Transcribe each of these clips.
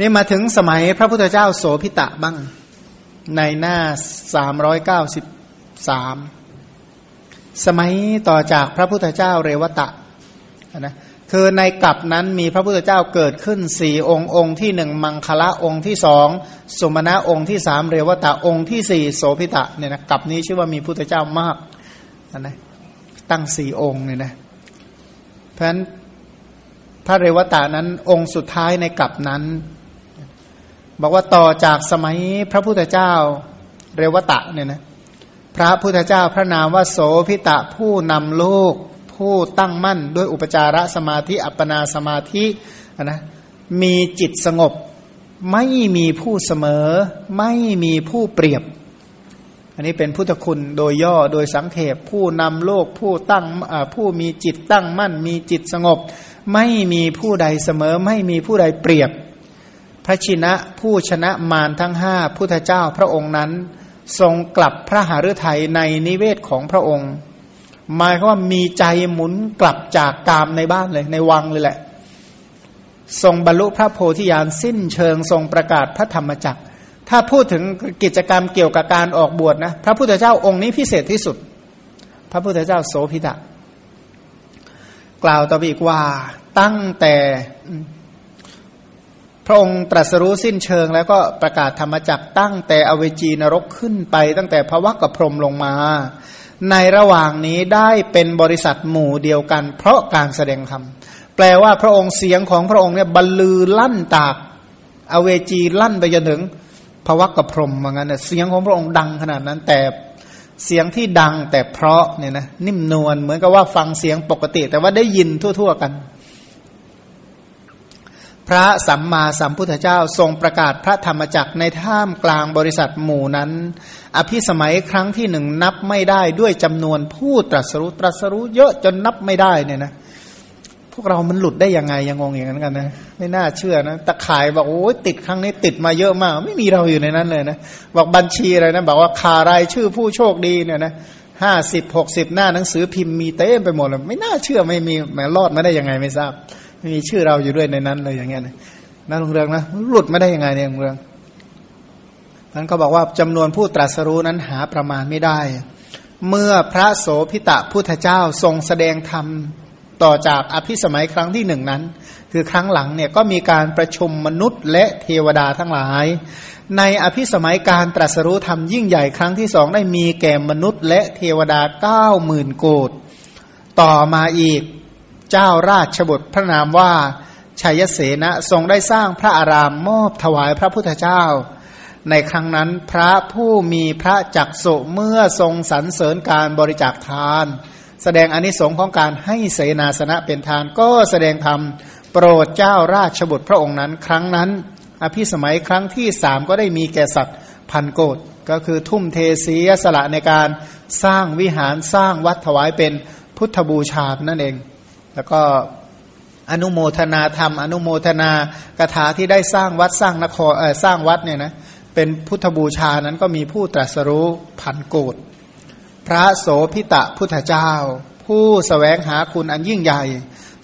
นี่มาถึงสมัยพระพุทธเจ้าโสพิตะบ้าง ในหน้าสามร้อยเก้าสิบสามสมัยต่อจากพระพุทธเจ้าเรวตะนะคือในกลับนั้นมีพระพุทธเจ้าเกิดขึ้นสี่องค์องค์ที่หนึ่งมังคละองค์ที่สองสมณะองค์ที่สามเรวตะองค์ที่สี่โสพิตะเนี่ยนะกลับนี้ชื่อว่ามีพุทธเจ้ามากนะตั้งสี่องค์เนี่ยนะเพราะฉะนั้นพระเรวตะนั้นองค์สุดท้ายในกลับนั้น บอกว่าต่อจากสมัยพระพุทธเจ้าเรวตะเนี่ยนะพระพุทธเจ้าพระนามว่าโสพิตะผู้นำโลก ผู้ตั้งมั่นด้วยอุปจารสมาธิอัปปนาสมาธินะมีจิตสงบ ไม่มีผู้เสมอ ไม่มีผู้เปรียบ อันนี้เป็นพุทธคุณโดยย่อโดยสังเขปผู้นำโลกผู้ตั้งผู้มีจิตตั้งมั่น มีจิตสงบ ไม่มีผู้ใดเสมอ ไม่มีผู้ใดเปรียบ พระชินะผู้ชนะมารทั้งห้าพุทธเจ้าพระองค์นั้น ทรงกลับพระหฤทัยในนิเวศของพระองค์ หมายความว่ามีใจหมุนกลับจากกามในบ้านเลยในวังเลยแหละ ทรงบรรลุพระโพธิญาณสิ้นเชิงทรงประกาศพระธรรมจักร ถ้าพูดถึงกิจกรรมเกี่ยวกับการออกบวชนะ พระพุทธเจ้าองค์นี้พิเศษที่สุด พระพุทธเจ้าโสพิตะกล่าวต่อไปอีกว่าตั้งแต่ ระองค์ตรัสรู้สิ้นเชิง แล้วก็ประกาศธรรมจักตั้งแต่อเวจีนรกขึ้นไป ตั้งแต่พระวักกับพรมลงมา ในระหว่างนี้ได้เป็นบริษัทหมู่เดียวกัน เพราะการแสดงธรรมแปลว่าพระองค์เสียงของพระองค์เนี่ยบรรลือลั่นตาก อเวจีลั่นไปจนถึงพระวักกับพรมเหมือนกันเสียงของพระองค์ดังขนาดนั้นแต่เสียงที่ดังแต่เพราะเนี่ยนะนิ่มนวลเหมือนกับว่าฟังเสียงปกติ แต่ว่าได้ยินทั่ว ๆ กัน พระสัมมาสัมพุทธเจ้าทรงประกาศพระธรรมจักรในท่ามกลางบริษัทหมู่นั้น อภิสมัยครั้งที่หนึ่งนับไม่ได้ด้วยจำนวนผู้ตรัสรู้ตรัสรู้เยอะจนนับไม่ได้เนี่ยนะพวกเรามันหลุดได้ยังไงยังงงอย่างนั้นกันนะไม่น่าเชื่อนะตะขายบอกโอ้ยติดครั้งนี้ติดมาเยอะมาก ไม่มีเราอยู่ในนั้นเลยนะบอกบัญชีอะไรนะบอกว่าคารายชื่อผู้โชคดีเนี่ยนะห้าสิบหกสิบหน้าหนังสือพิมพ์มีเต็มไปหมดเลยไม่น่าเชื่อไม่มีแหมรอดมาได้ยังไงไม่ทราบ ม่มีชื่อเราอยู่ด้วยในนั้นเลยอย่างเงี้ยนะนั่นลุงเรืองนะหลุดไม่ได้ยังไงเนี่ยลุงเรืองนั้นก็บอกว่าจำนวนผู้ตรัสรู้นั้นหาประมาณไม่ได้ เมื่อพระโสพิตะพุทธเจ้าทรงแสดงธรรมต่อจากอภิสมัยครั้งที่หนึ่งนั้น คือครั้งหลังเนี่ยก็มีการประชุมมนุษย์และเทวดาทั้งหลาย ในอภิสมัยการตรัสรู้ธรรมยิ่งใหญ่ครั้งที่สองได้มีแก่มนุษย์และเทวดาเก้าหมื่นโกดต่อมาอีก เจ้าราชบุตรพระนามว่าชัยเสนะทรงได้สร้างพระอารามมอบถวายพระพุทธเจ้า ในครั้งนั้นพระผู้มีพระจักสุเมื่อทรงสรรเสริญการบริจาคทาน แสดงอนิสงค์ของการให้เสนาสนะเป็นทานก็แสดงธรรมโปรดเจ้าราชบุตรพระองค์นั้น ครั้งนั้น อภิสมัยครั้งที่สามก็ได้มีแก่สัตว์พันโกดก็คือทุ่มเทศียสละในการสร้างวิหารสร้างวัดถวายเป็นพุทธบูชานั่นเอง แล้วก็อนุโมทนาธรรม อนุโมทนากถาที่ได้สร้างวัดสร้างนครสร้างวัดเนี่ยนะเป็นพุทธบูชานั้นก็มีผู้ตรัสรู้พันโกดพระโสพิตะพุทธเจ้า ผู้สแสวงหาคุณอันยิ่งใหญ่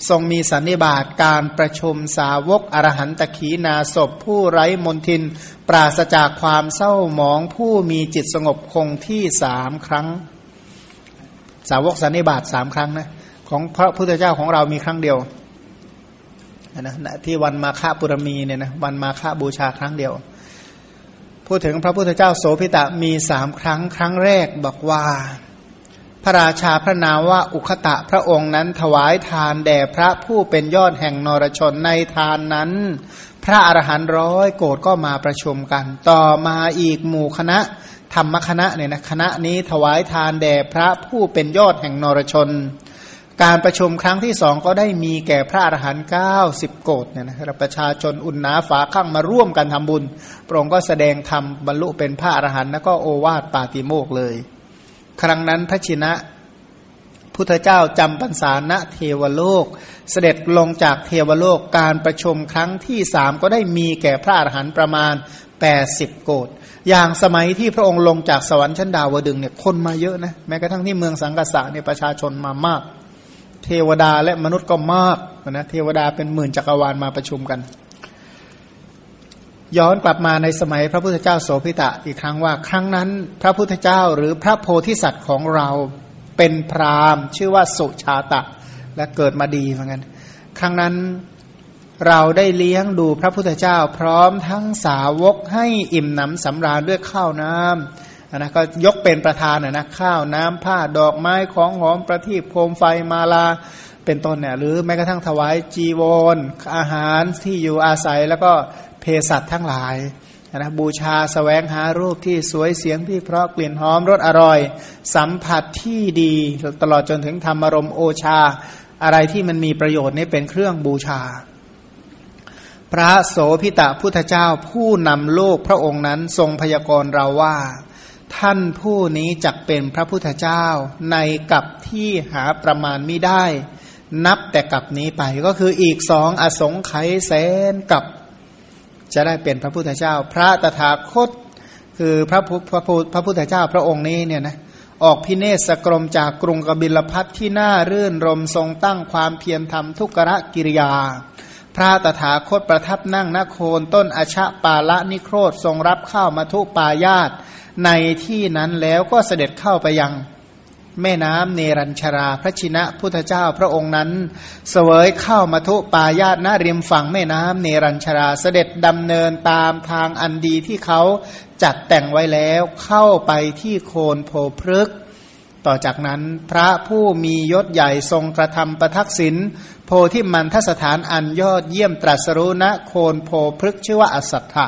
ทรงมีสันนิบาตการประชุมสาวกอรหันตขีนาศพ ผู้ไร้มนทิน ปราศจากความเศร้าหมองผู้มีจิตสงบคงที่สามครั้ง สาวกสันนิบาตสามครั้งนะ ของพระพุทธเจ้าของเรามีครั้งเดียวนะที่วันมาฆบุรมีเนี่ยนะวันมาฆบูชาครั้งเดียว พูดถึงพระพุทธเจ้าโสพิตะมีสามครั้งครั้งแรกบอกว่า พระราชาพระนามว่าอุคตะพระองค์นั้นถวายทานแด่พระผู้เป็นยอดแห่งนรชนในทานนั้น พระอรหันต์ร้อยโกรธก็มาประชุมกัน ต่อมาอีกหมู่คณะธรรมคณะเนี่ยนะคณะนี้ถวายทานแด่พระผู้เป็นยอดแห่งนรชน การประชุมครั้งที่สองก็ได้มีแก่พระอรหันต์เก้าสิบโกดเนี่ยนะครับประชาชนอุ่นหนาฝาข้างมาร่วมกันทำบุญพระองค์ก็แสดงธรรมบรรลุเป็นพระอรหันต์แล้วก็โอวาทปาติโมกเลย ครั้งนั้นพระชินะพุทธเจ้าจำพรรษาณเทวโลก เสด็จลงจากเทวโลกการประชุมครั้งที่สามก็ได้มีแก่พระอรหันต์ประมาณแปดสิบโกดอย่างสมัยที่พระองค์ลงจากสวรรค์ชั้นดาวดึงเนี่ยคนมาเยอะนะแม้กระทั่งที่เมืองสังกษะเนี่ยประชาชนมามาก เทวดาและมนุษย์ก็มากนะเทวดาเป็นหมื่นจักรวาลมาประชุมกัน ย้อนกลับมาในสมัยพระพุทธเจ้าโสพิตะอีกครั้งว่า ครั้งนั้นพระพุทธเจ้าหรือพระโพธิสัตว์ของเราเป็นพรามชื่อว่าสุชาตะ และเกิดมาดีเหมือนกันครั้งนั้นเราได้เลี้ยงดูพระพุทธเจ้าพร้อมทั้งสาวกให้อิ่มหนำสำราญด้วยข้าวน้ำ นะก็ยกเป็นประธานนะข้าวน้ำผ้าดอกไม้ของหอมประทีปโคมไฟมาลาเป็นต้นเนี่ยหรือแม้กระทั่งถวายจีวรออาหารที่อยู่อาศัยแล้วก็เภสัชทั้งหลายนะบูชาสแสวงหารูปที่สวยเสียงที่เพราะกลิ่นหอมรสอร่อย สัมผัสที่ดีตลอดจนถึงธรรมรมโอชา อะไรที่มันมีประโยชน์นี่เป็นเครื่องบูชา พระโสพิตะพุทธเจ้าผู้นำโลกพระองค์นั้นทรงพยากรณ์เราว่า ท่านผู้นี้จักเป็นพระพุทธเจ้า ในกับที่หาประมาณไม่ได้ นับแต่กับนี้ไปก็คืออีกสองอสงไขยแสนกับ จะได้เป็นพระพุทธเจ้า พระตถาคต คือพระพุทธพระพุทธเจ้าพระองค์นี้เนี่ยนะออกพิเนศกรมจากกรุงกบิลพัทที่น่ารื่นรมทรงตั้งความเพียรทำทุกรกิริยา พระตถาคตประทับนั่งนโคนต้นอชะปาละนิโครธทรงรับข้าวมาทุปายาตในที่นั้นแล้วก็เสด็จเข้าไปยังแม่น้ำเนรัญชรา พระชินะพุทธเจ้าพระองค์นั้น เสวยเข้ามาทุปายาตนาริมฝั่งแม่น้ำเนรัญชราเสด็จดำเนินตามทางอันดีที่เขาจัดแต่งไว้แล้วเข้าไปที่โคนโพพฤกต่อจากนั้นพระผู้มียศใหญ่ทรงกระทำประทักษิณ โพที่มันทสถานอันยอดเยี่ยมตรัสรู้ณโคนโพพฤกชื่อว่าอสัตถะ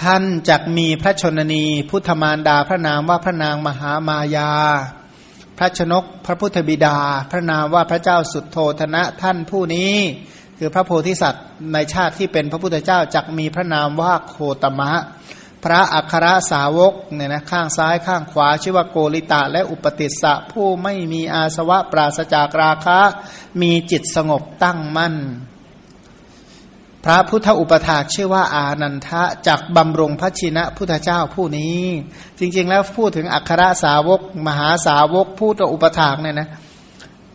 ท่านจักมีพระชนนี พุทธมารดาพระนามว่าพระนางมหามายา พระชนกพระพุทธบิดา พระนามว่าพระเจ้าสุดโทธนะท่านผู้นี้ คือพระโพธิสัตว์ในชาติที่เป็นพระพุทธเจ้าจักมีพระนามว่าโคตมะ พระอัครสาวกเนี่ยนะข้างซ้ายข้างขวา ชื่อว่าโกริตะและอุปติสสะผู้ไม่มีอาสวะปราศจากราคะ มีจิตสงบตั้งมั่น พระพุทธอุปถาชื่อว่าอานันทะจากบำรงพระชินะพุทธเจ้าผู้นี้ จริงๆแล้วพูดถึงอัครสาวก มหาสาวกผู้อุปถากเนี่ยนะ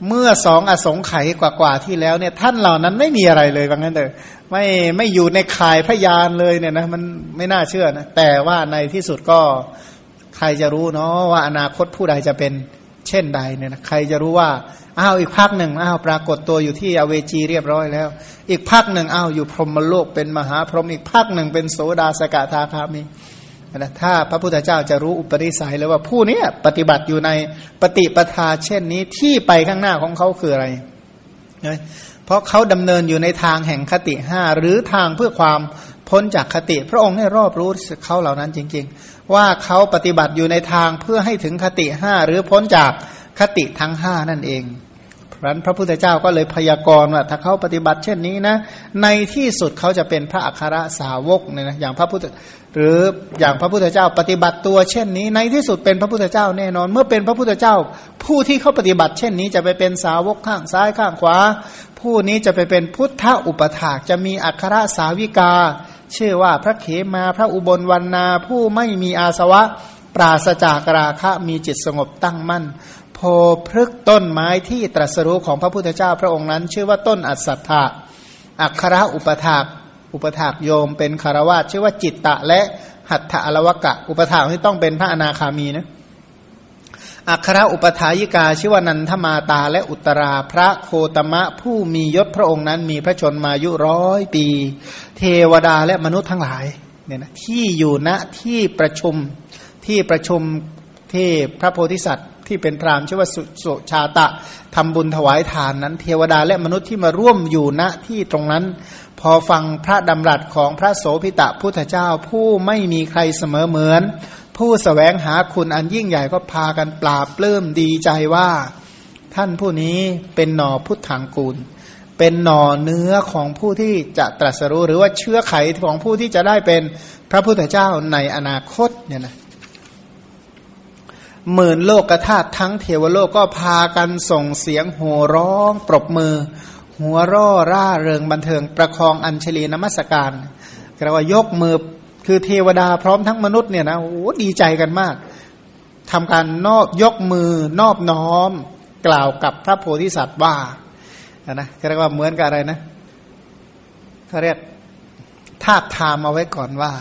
เมื่อสองอสงไขยกว่าๆที่แล้วเนี่ย ท่านเหล่านั้นไม่มีอะไรเลยว่างั้นเถอะไม่ไม่อยู่ในข่ายพยานเลยเนี่ยนะมันไม่น่าเชื่อนะแต่ว่าในที่สุดก็ใครจะรู้เนาะว่าอนาคตผู้ใดจะเป็นเช่นใดเนี่ยนะใครจะรู้ว่าอ้าวอีกภาคหนึ่งอ้าวปรากฏตัวอยู่ที่อเวจีเรียบร้อยแล้ว อีกภาคหนึ่งอ้าวอยู่พรหมโลกเป็นมหาพรหมอีกภาคหนึ่งเป็นโสดาสกทาคามี นะถ้าพระพุทธเจ้าจะรู้อุปนิสัยเลยว่าผู้นี้ปฏิบัติอยู่ในปฏิปทาเช่นนี้ที่ไปข้างหน้าของเขาคืออะไรเพราะเขาดำเนินอยู่ในทางแห่งคติห้าหรือทางเพื่อความพ้นจากคติ พระองค์ได้รอบรู้เขาเหล่านั้นจริง ๆ ว่าเขาปฏิบัติอยู่ในทางเพื่อให้ถึงคติห้าหรือพ้นจากคติทั้งห้านั่นเอง รั้นพระพุทธเจ้าก็เลยพยากรณ์ว่าถ้าเขาปฏิบัติเช่นนี้นะ ในที่สุดเขาจะเป็นพระอัครสาวกเนี่ยนะอย่างพระพุทธหรืออย่างพระพุทธเจ้าปฏิบัติตัวเช่นนี้ ในที่สุดเป็นพระพุทธเจ้าแน่นอน เมื่อเป็นพระพุทธเจ้า ผู้ที่เขาปฏิบัติ เช่นนี้จะไปเป็นสาวกข้างซ้ายข้างขวา ผู้นี้จะไปเป็นพุทธอุปถากจะมีอัครสาวิกา ชื่อว่าพระเขมาพระอุบลวันนาผู้ไม่มีอาสวะ ปราศจากราคะมีจิตสงบตั้งมั่น พพฤกต้นไม้ที่ตรัสรู้ของพระพุทธเจ้าพระองค์นั้น ชื่อว่าต้นอัศถะอัคระอุปถากอุปถากโยมเป็นคารวาสชื่อว่าจิตตะและหัตถะอลวกะ อุปถากที่ต้องเป็นพระอนาคามีนะอัคระอุปถายิกาชื่อว่านันทมาตาและอุตราพระโคตมะผู้มียศพระองค์นั้น มีพระชนมายุร้อยปี เทวดาและมนุษย์ทั้งหลายเนี่ยนะที่อยู่ณที่ประชุมที่ประชุมที่พระโพธิสัตว์ ที่เป็นพรามชื่อว่าสุชาตะทำบุญถวายทานนั้น เทวดาและมนุษย์ที่มาร่วมอยู่ณที่ตรงนั้น พอฟังพระดำรัสของพระโสพิตะพุทธเจ้าผู้ไม่มีใครเสมอเหมือน ผู้สแสวงหาคุณอันยิ่งใหญ่ก็พากันปราบปลื้มดีใจว่า ท่านผู้นี้เป็นหน่อพุทธังกูล เป็นหน่อเนื้อของผู้ที่จะตรัสรู้หรือว่าเชื้อไขของผู้ที่จะได้เป็นพระพุทธเจ้าในอนาคตเนี่ยนะ หมื่นโลกธาตุทั้งเทวโลกก็พากันส่งเสียงโห่ร้อง ปรบมือ หัวร่อร่าเริงบันเทิงประคองอัญชลีนมัสการเรียกว่ายกมือคือเทวดาพร้อมทั้งมนุษย์เนี่ยนะโอ้ดีใจกันมากทำการนอบยกมือนอบน้อมกล่าวกับพระโพธิสัตว์ว่านะเรียกว่าเหมือนกับอะไรนะเขาเรียกทาบทามเอาไว้ก่อนว่า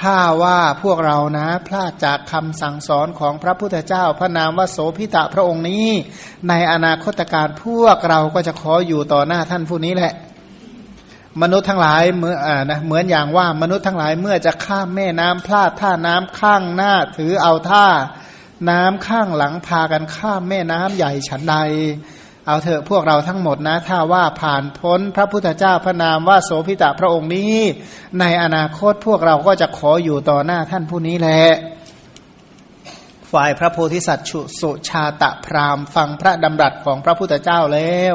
ถ้าว่าพวกเรานะพลาดจากคำสั่งสอนของพระพุทธเจ้า พระนามว่าโสพิตะพระองค์นี้ ในอนาคตการพวกเราก็จะขออยู่ต่อหน้าท่านผู้นี้แหละ มนุษย์ทั้งหลายเมื่ออนะเหมือนอย่างว่ามนุษย์ทั้งหลายเมื่อจะข้ามแม่น้ำพลาดท่าน้ำข้างหน้าถือเอาท่าน้ำข้างหลังพากันข้ามแม่น้ำใหญ่ฉันใด เอาเถอะพวกเราทั้งหมดนะ ถ้าว่าผ่านพ้นพระพุทธเจ้าพระนามว่าโสพิตะพระองค์นี้ ในอนาคตพวกเราก็จะขออยู่ต่อหน้าท่านผู้นี้แหละฝ่ายพระโพธิสัตว์สุชาตะพรามฟังพระดำรัสของพระพุทธเจ้าแล้ว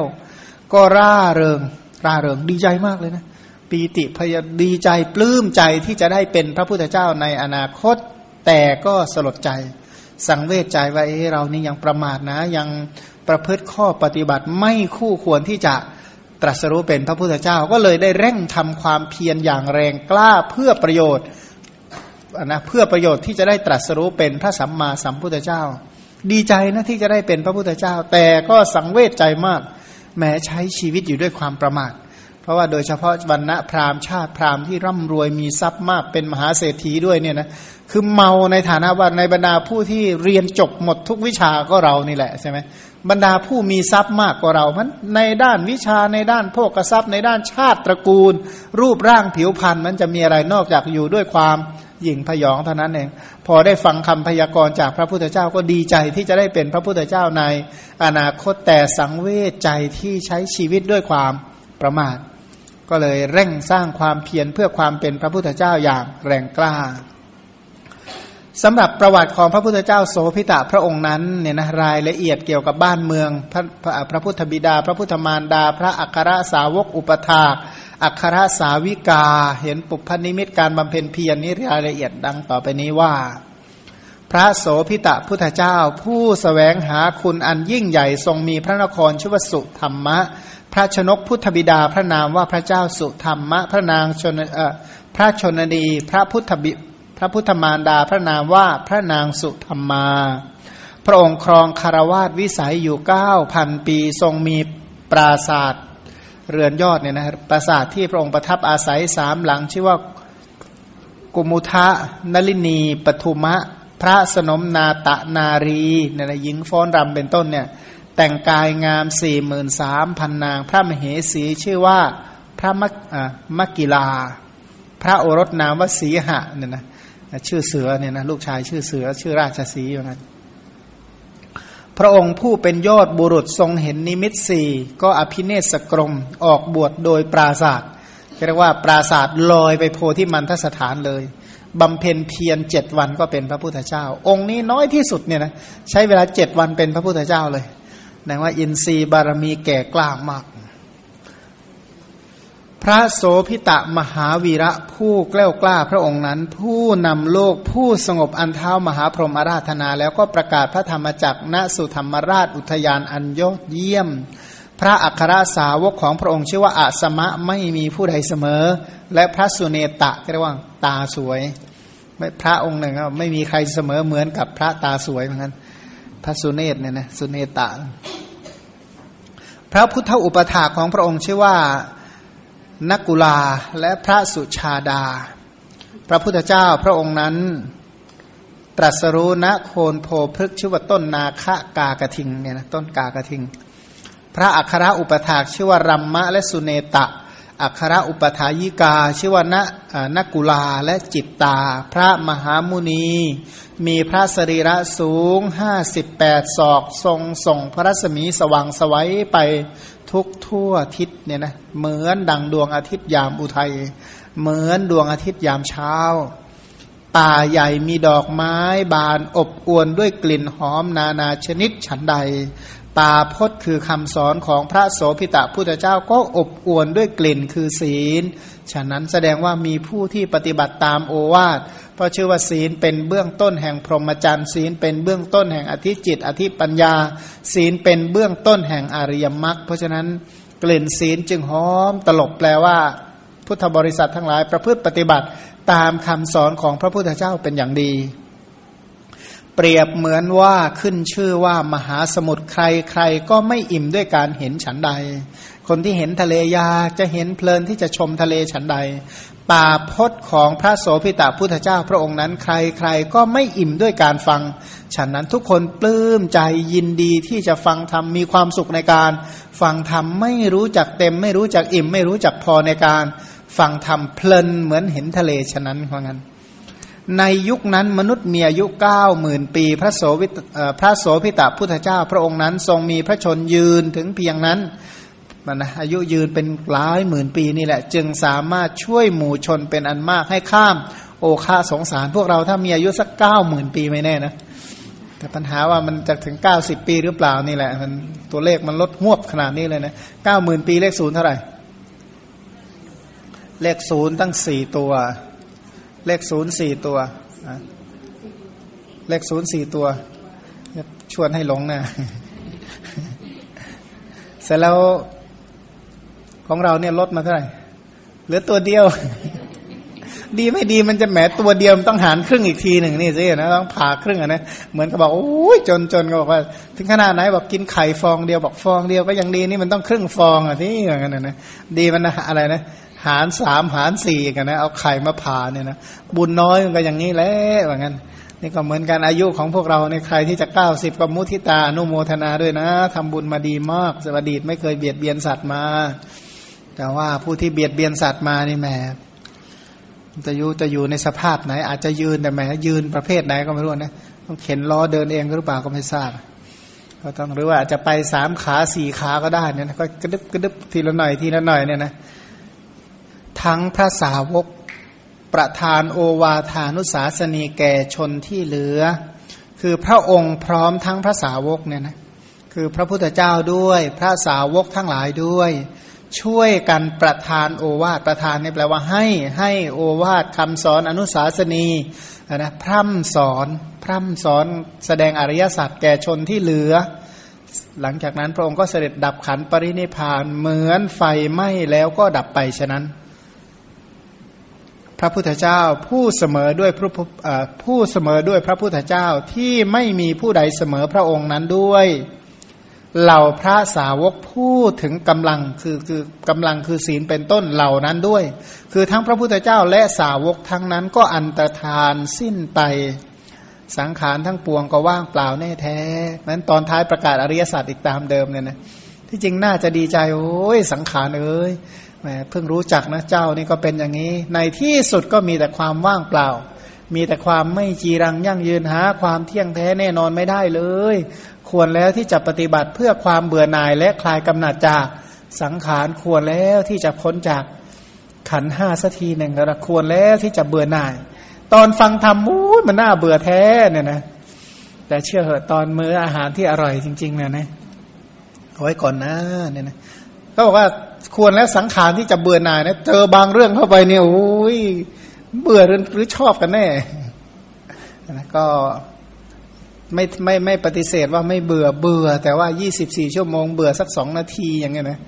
ก็ร่าเริงร่าเริงดีใจมากเลยนะปีติพยดีใจปลื้มใจที่จะได้เป็นพระพุทธเจ้าในอนาคต แต่ก็สลดใจ สังเวชใจว่าเอเรานี่ยังประมาทนะยัง ประพฤติข้อปฏิบัติไม่คู่ควรที่จะตรัสรู้เป็นพระพุทธเจ้า ก็เลยได้เร่งทำความเพียรอย่างแรงกล้าเพื่อประโยชน์นะเพื่อประโยชน์ที่จะได้ตรัสรู้เป็นพระสัมมาสัมพุทธเจ้า ดีใจนะที่จะได้เป็นพระพุทธเจ้า แต่ก็สังเวชใจมาก แม้ใช้ชีวิตอยู่ด้วยความประมาทเพราะว่าโดยเฉพาะวันณะพราหมณ์ชาติพราหมณ์ที่ร่ำรวยมีทรัพย์มากเป็นมหาเศรษฐีด้วยเนี่ยนะคือเมาในฐานะว่าในบรรดาผู้ที่เรียนจบหมดทุกวิชาก็เรานี่แหละใช่ไหม บรรดาผู้มีทรัพย์มากกว่าเรามันในด้านวิชาในด้านโภกทรัพย์ ในด้านชาติตระกูล รูปร่างผิวพรรณมันจะมีอะไรนอกจากอยู่ด้วยความหยิ่งพยองเท่านั้นเองพอได้ฟังคำพยากรณ์จากพระพุทธเจ้าก็ดีใจที่จะได้เป็นพระพุทธเจ้าในอนาคตแต่สังเวชใจที่ใช้ชีวิตด้วยความประมาท ก็เลยเร่งสร้างความเพียรเพื่อความเป็นพระพุทธเจ้าอย่างแรงกล้า สำหรับประวัติของพระพุทธเจ้าโสพิตะพระองค์นั้นเนี่ยนะรายละเอียดเกี่ยวกับบ้านเมือง พระพระพระพุทธบิดา พระพุทธมารดา พระอัครสาวกอุปถาอัครสาวิกา เห็นปุพพนิมิตการบำเพ็ญเพียรนี้รายละเอียดดังต่อไปนี้ว่า พระโสพิตะพุทธเจ้า ผู้สแสวงหาคุณอันยิ่งใหญ่ทรงมีพระนครชื่อวสุธรรมะ พระชนกพุทธบิดาพระนามว่าพระเจ้าสุธรรมะ พระนางชนพระชนนีพระพุทธบิ ระพุทธมารดาพระนามว่าพระนางสุธรรมา พระองค์ครองคารวาสวิสัยอยู่เก้าพันปีทรงมีปราศาสตร์เรือนยอดเนี่ยนะปราสาทที่พระองค์ประทับอาศัยสามหลังชื่อว่ากุมุทะนลินีปทุมะ พระสนมนาตะนารีเนี่ยนะหญิงฟ้อนรำเป็นต้นเนี่ยแต่งกายงามสี่หมื่นสามพันนาง พระมเหสีชื่อว่าพระมักมักกิลา พระโอรสนามวสีหะเนี่ยนะ ชื่อเสือเนี่ยนะลูกชายชื่อเสือ ชื่อราชสีอย่างนั้นพระองค์ผู้เป็นยอดบุรุษทรงเห็นนิมิตสี่ก็อภิเนศกรมออกบวชโดยปราศาสตร์เรียกว่าปราศาสตร์ลอยไปโพธิมันทสถานเลยบำเพ็ญเพียรเจ็ดวันก็เป็นพระพุทธเจ้า องค์นี้น้อยที่สุดเนี่ยนะใช้เวลาเจ็ดวันเป็นพระพุทธเจ้าเลยแปลว่าอินทรีย์บารมีแก่กล้ามาก พระโสพิตะมหาวีระผู้แกล้วกล้าพระองค์นั้น ผู้นำโลกผู้สงบอันเท้ามหาพรหมอาราธนา แล้วก็ประกาศพระธรรมจักรณสุธรรมราชอุทยานอันยอดเยี่ยม พระอัครสาวกของพระองค์ชื่อว่าอาสมะไม่มีผู้ใดเสมอ และพระสุเนตะเรียกว่าตาสวยพระองค์หนึ่งไม่มีใครเสมอเหมือนกับพระตาสวยเหมือนกันพระสุเนตเนี่ยนะสุเนตะ พระพุทธอุปถาของพระองค์ชื่อว่า นักกุลาและพระสุชาดา พระพุทธเจ้าพระองค์นั้น ตรัสรู้ณโคนโพพฤกชื่อว่าต้นนาคะกากระทิงเนี่ยนะต้นกากระทิง พระอัครอุปถากชื่อว่ารัมมะและสุเนตะอัครอุปถายิกา ชื่อว่าณนักกุลาและจิตตา พระมหามุนี มีพระสรีระสูงห้าสิบแปดศอก ทรงส่งพระรัศมีสว่างสวัยไป ทุกทั่วทิศเนี่ยนะเหมือนดังดวงอาทิตย์ยามอุทัย เหมือนดวงอาทิตย์ยามเช้า ป่าใหญ่มีดอกไม้บานอบอวลด้วยกลิ่นหอมนานาชนิดฉันใด ปาพจน์คือคำสอนของพระโสพิตะพุทธเจ้าก็อบอวลด้วยกลิ่นคือศีล ฉะนั้นแสดงว่ามีผู้ที่ปฏิบัติตามโอวาท เพราะชื่อว่าศีลเป็นเบื้องต้นแห่งพรหมจรรย์ศีลเป็นเบื้องต้นแห่งอธิจิต อธิปัญญา ศีลเป็นเบื้องต้นแห่งอริยมรรคเพราะฉะนั้นกลิ่นศีลจึงหอมตลบแปลว่า พุทธบริษัททั้งหลายประพฤติปฏิบัติตามคำสอนของพระพุทธเจ้าเป็นอย่างดี เปรียบเหมือนว่าขึ้นชื่อว่ามหาสมุทรใครใครก็ไม่อิ่มด้วยการเห็นฉันใด คนที่เห็นทะเลยาจะเห็นเพลินที่จะชมทะเลฉันใด ป่าพจน์ของพระโสพิตาพุทธเจ้าพระองค์นั้นใครใครก็ไม่อิ่มด้วยการฟัง ฉันนั้นทุกคนปลื้มใจยินดีที่จะฟังธรรมมีความสุขในการ ฟังธรรมไม่รู้จักเต็ม ไม่รู้จักอิ่ม ไม่รู้จักพอในการ ฟังธรรมเพลินเหมือนเห็นทะเลฉะนั้นเพราะงั้น ในยุคนั้นมนุษย์มีอายุเก้าหมื่นปี พระโสวิตพระโสพิตาพุทธเจ้า พระองค์นั้นทรงมีพระชนยืนถึงเพียงนั้นมันนะอายุยืนเป็นหลายหมื่นปีนี่แหละ จึงสามารถช่วยหมู่ชนเป็นอันมากให้ข้าม โอคาสงสาร พวกเราถ้ามีอายุสักเก้าหมื่นปีไม่แน่นะ แต่ปัญหาว่ามันจะถึงเก้าสิบปีหรือเปล่านี่แหละ มันตัวเลขมันลดหวบขนาดนี้เลยนะเก้าหมื่นปีเลขศูนย์เท่าไหร่ เลขศูนย์ตั้งสี่ตัว เลขศูนย์สี่ตัว เลขศูนย์สี่ตัว ชวนให้หลงนะเสร็จแล้วของเราเนี่ยลดมาเท่าไหร่เหลือตัวเดียว ดีไม่ดีมันจะแหมตัวเดียวต้องหารครึ่งอีกทีหนึ่งนี่สินะต้องผ่าครึ่งอะนะเหมือนกับบอกโอ้ยจนจนก็บอกว่า ถึงขนาดไหนบอกกินไข่ฟองเดียวบอกฟองเดียวก็ยังดีนี่มันต้องครึ่งฟองอะที่อย่างนั้นนะดีมันอะไรนะ หารสามหารสี่กันนะเอาไข่มาผ่าเนี่ยนะบุญน้อยมันก็อย่างนี้แหละว่างั้นนี่ก็เหมือนกันอายุของพวกเราในใครที่จะเก้าสิบก็มุทิตาอนุโมทนาด้วยนะทำบุญมาดีมากสวัสดีไม่เคยเบียดเบียนสัตว์มา แต่ว่าผู้ที่เบียดเบียนสัตว์มานี่แหมจะอยู่จะอยู่ในสภาพไหน อาจจะยืนแต่แหมยืนประเภทไหนก็ไม่รู้นะต้องเข็นล้อเดินเองหรือเปล่าก็ไม่ทราบก็ต้องหรือว่าจะไปสามขาสี่ขาก็ได้เนี่ยก็กระดึบกระดึบทีละหน่อยทีละหน่อยเนี่ยนะ ทั้งพระสาวก ประธานโอวาทานุสาสนีแก่ชนที่เหลือ คือพระองค์พร้อมทั้งพระสาวกเนี่ยนะคือพระพุทธเจ้าด้วยพระสาวกทั้งหลายด้วย ช่วยกันประทานโอวาทประทานนี่แปลว่าให้ให้โอวาทคำสอนอนุสาสนีนะพร่ำสอนพร่ำสอนแสดงอริยสัจแก่ชนที่เหลือ หลังจากนั้นพระองค์ก็เสด็จดับขันปรินิพานเหมือนไฟไหม้แล้วก็ดับไปฉะนั้น ระพุทธเจ้าผู้เสมอด้วยผู้ผู้เสมอด้วยพระพุทธเจ้าที่ไม่มีผู้ใดเสมอพระองค์นั้นด้วย เหล่าพระสาวกพูดถึงกำลังคือคือกำลังคือศีลเป็นต้นเหล่านั้นด้วย คือทั้งพระพุทธเจ้าและสาวกทั้งนั้นก็อันตรธานสิ้นไปสังขารทั้งปวงก็ว่างเปล่าแน่แท้นั้นตอนท้ายประกาศอริยสัจอีกตามเดิมเนี่ยนะที่จริงน่าจะดีใจโอ้ยสังขารเอ้ย แหมเพิ่งรู้จักนะเจ้านี่ก็เป็นอย่างนี้ ในที่สุดก็มีแต่ความว่างเปล่า มีแต่ความไม่จีรังยั่งยืนหา ความเที่ยงแท้แน่นอนไม่ได้เลย ควรแล้วที่จะปฏิบัติเพื่อความเบื่อหน่ายและคลายกำหนัดจากสังขารควรแล้วที่จะพ้นจากขันห้าสักทีหนึ่งแล้วควรแล้วที่จะเบื่อหน่าย ตอนฟังธรรมมู้มันน่าเบื่อแท้เนี่ยนะ แต่เชื่อเหอะตอนมื้ออาหารที่อร่อยจริงๆเนี่ยนะไว้ก่อนนะเนี่ยนะก็บอกว่า ควรแล้วสังขารที่จะเบื่อหน่ายนะเจอบางเรื่องเข้าไปเนี่ยโอ้ยเบื่อหรือชอบกันแน่นะก็ไม่ไม่ไม่ปฏิเสธว่าไม่เบื่อเบื่อ แต่ว่ายี่สิบสี่ชั่วโมงเบื่อสักสองนาทีอย่างเงี้ยนะ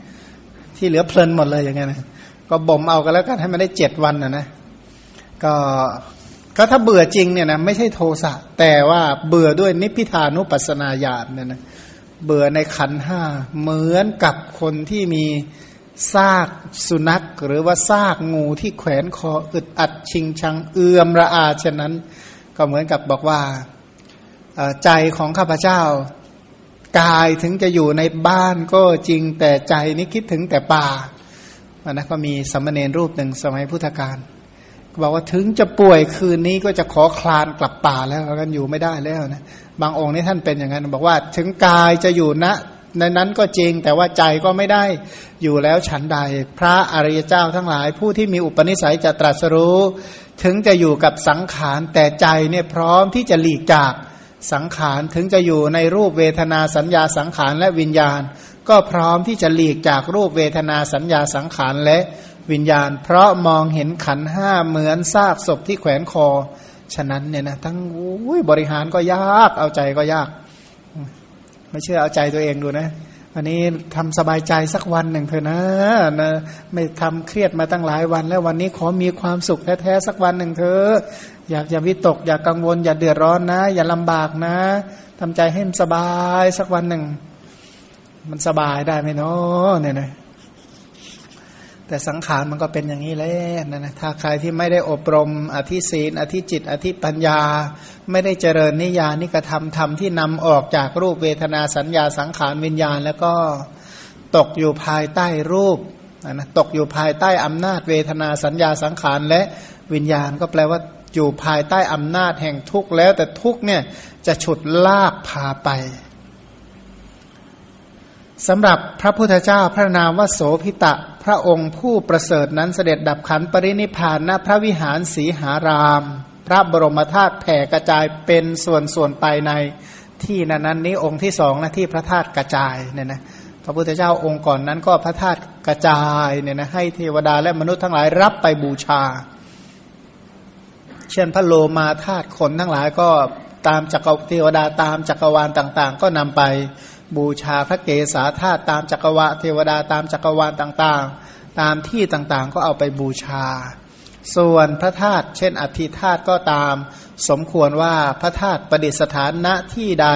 ที่เหลือเพลินหมดเลยอย่างเงี้ยนะก็บ่มเอากันแล้วกันให้มันได้เจ็ดวันนะนะก็ก็ถ้าเบื่อจริงเนี่ยนะไม่ใช่โทสะแต่ว่าเบื่อด้วยนิพพิทานุปัสนาญาณเนี่ยนะเบื่อในขันห้าเหมือนกับคนที่มี ซากสุนัขหรือว่าซากงูที่แขวนคออึดอัดชิงชังเอื้อมระอาเช่นนั้น ก็เหมือนกับบอกว่าใจของข้าพเจ้ากายถึงจะอยู่ในบ้านก็จริงแต่ใจนี้คิดถึงแต่ป่าอันนั้นก็มีสมณเณรรูปหนึ่งสมัยพุทธกาลบอกว่าถึงจะป่วยคืนนี้ก็จะขอคลานกลับป่าแล้วกันอยู่ไม่ได้แล้วนะบางองค์นี่ท่านเป็นอย่างนั้น บอกว่าถึงกายจะอยู่ณ ในนั้นก็จริงแต่ว่าใจก็ไม่ได้อยู่แล้วฉันใด พระอริยเจ้าทั้งหลาย ผู้ที่มีอุปนิสัยจะตรัสรู้ ถึงจะอยู่กับสังขารแต่ใจเนี่ยพร้อมที่จะหลีกจากสังขารถึงจะอยู่ในรูปเวทนาสัญญาสังขารและวิญญาณ ก็พร้อมที่จะหลีกจากรูปเวทนาสัญญาสังขารและวิญญาณ เพราะมองเห็นขันห้าเหมือนซากศพที่แขวนคอ ฉะนั้นเนี่ยนะทั้งบริหารก็ยากเอาใจก็ยาก ไม่เชื่อเอาใจตัวเองดูนะวันนี้ทำสบายใจสักวันหนึ่งเถอะนะนะไม่ทำเครียดมาตั้งหลายวัน แล้ววันนี้ขอมีความสุขแท้ๆสักวันหนึ่งเถอะอยากอย่าวิตก อย่ากังวล อย่าเดือดร้อนนะ อย่าลำบากนะทำใจให้มันสบายสักวันหนึ่ง มันสบายได้ไหมเนาะเนี่ยนะ แต่สังขารมันก็เป็นอย่างนี้แหละนะนะถ้าใครที่ไม่ได้อบรม อธิศีลอธิจิต อธิปัญญา ไม่ได้เจริญนิยานิกระทำธรรมที่นำออกจากรูปเวทนาสัญญาสังขารวิญญาณ แล้วก็ตกอยู่ภายใต้รูปนะตกอยู่ภายใต้อำนาจเวทนาสัญญาสังขารและวิญญาณ ก็แปลว่าอยู่ภายใต้อำนาจแห่งทุกข์แล้ว แต่ทุกข์เนี่ยจะฉุดลากพาไปสำหรับพระพุทธเจ้าพระนามว่าโสพิตะ พระองค์ผู้ประเสริฐนั้นเสด็จดับขันปรินิพานณพระวิหารสีหาราม พระบรมธาตุแผ่กระจายเป็นส่วนส่วนไปในที่นั้นนั้นนี้องค์ที่สองนะที่พระธาตุกระจายเนี่ยนะพระพุทธเจ้าองค์ก่อนนั้นก็พระธาตุกระจายเนี่ยนะให้เทวดาและมนุษย์ทั้งหลายรับไปบูชา เช่นพระโลมาธาตุคนทั้งหลายก็ตามจักรเทวดาตามจักรวาลต่าง ๆ ก็นำไป บูชาพระเกศาธาตุตามจักรวาเทวดาตามจักรวาลต่างๆ ตามที่ต่างๆ ก็เอาไปบูชา ส่วนพระธาตุเช่นอธิธาตุก็ตาม สมควรว่าพระธาตุประดิษฐานณที่ใด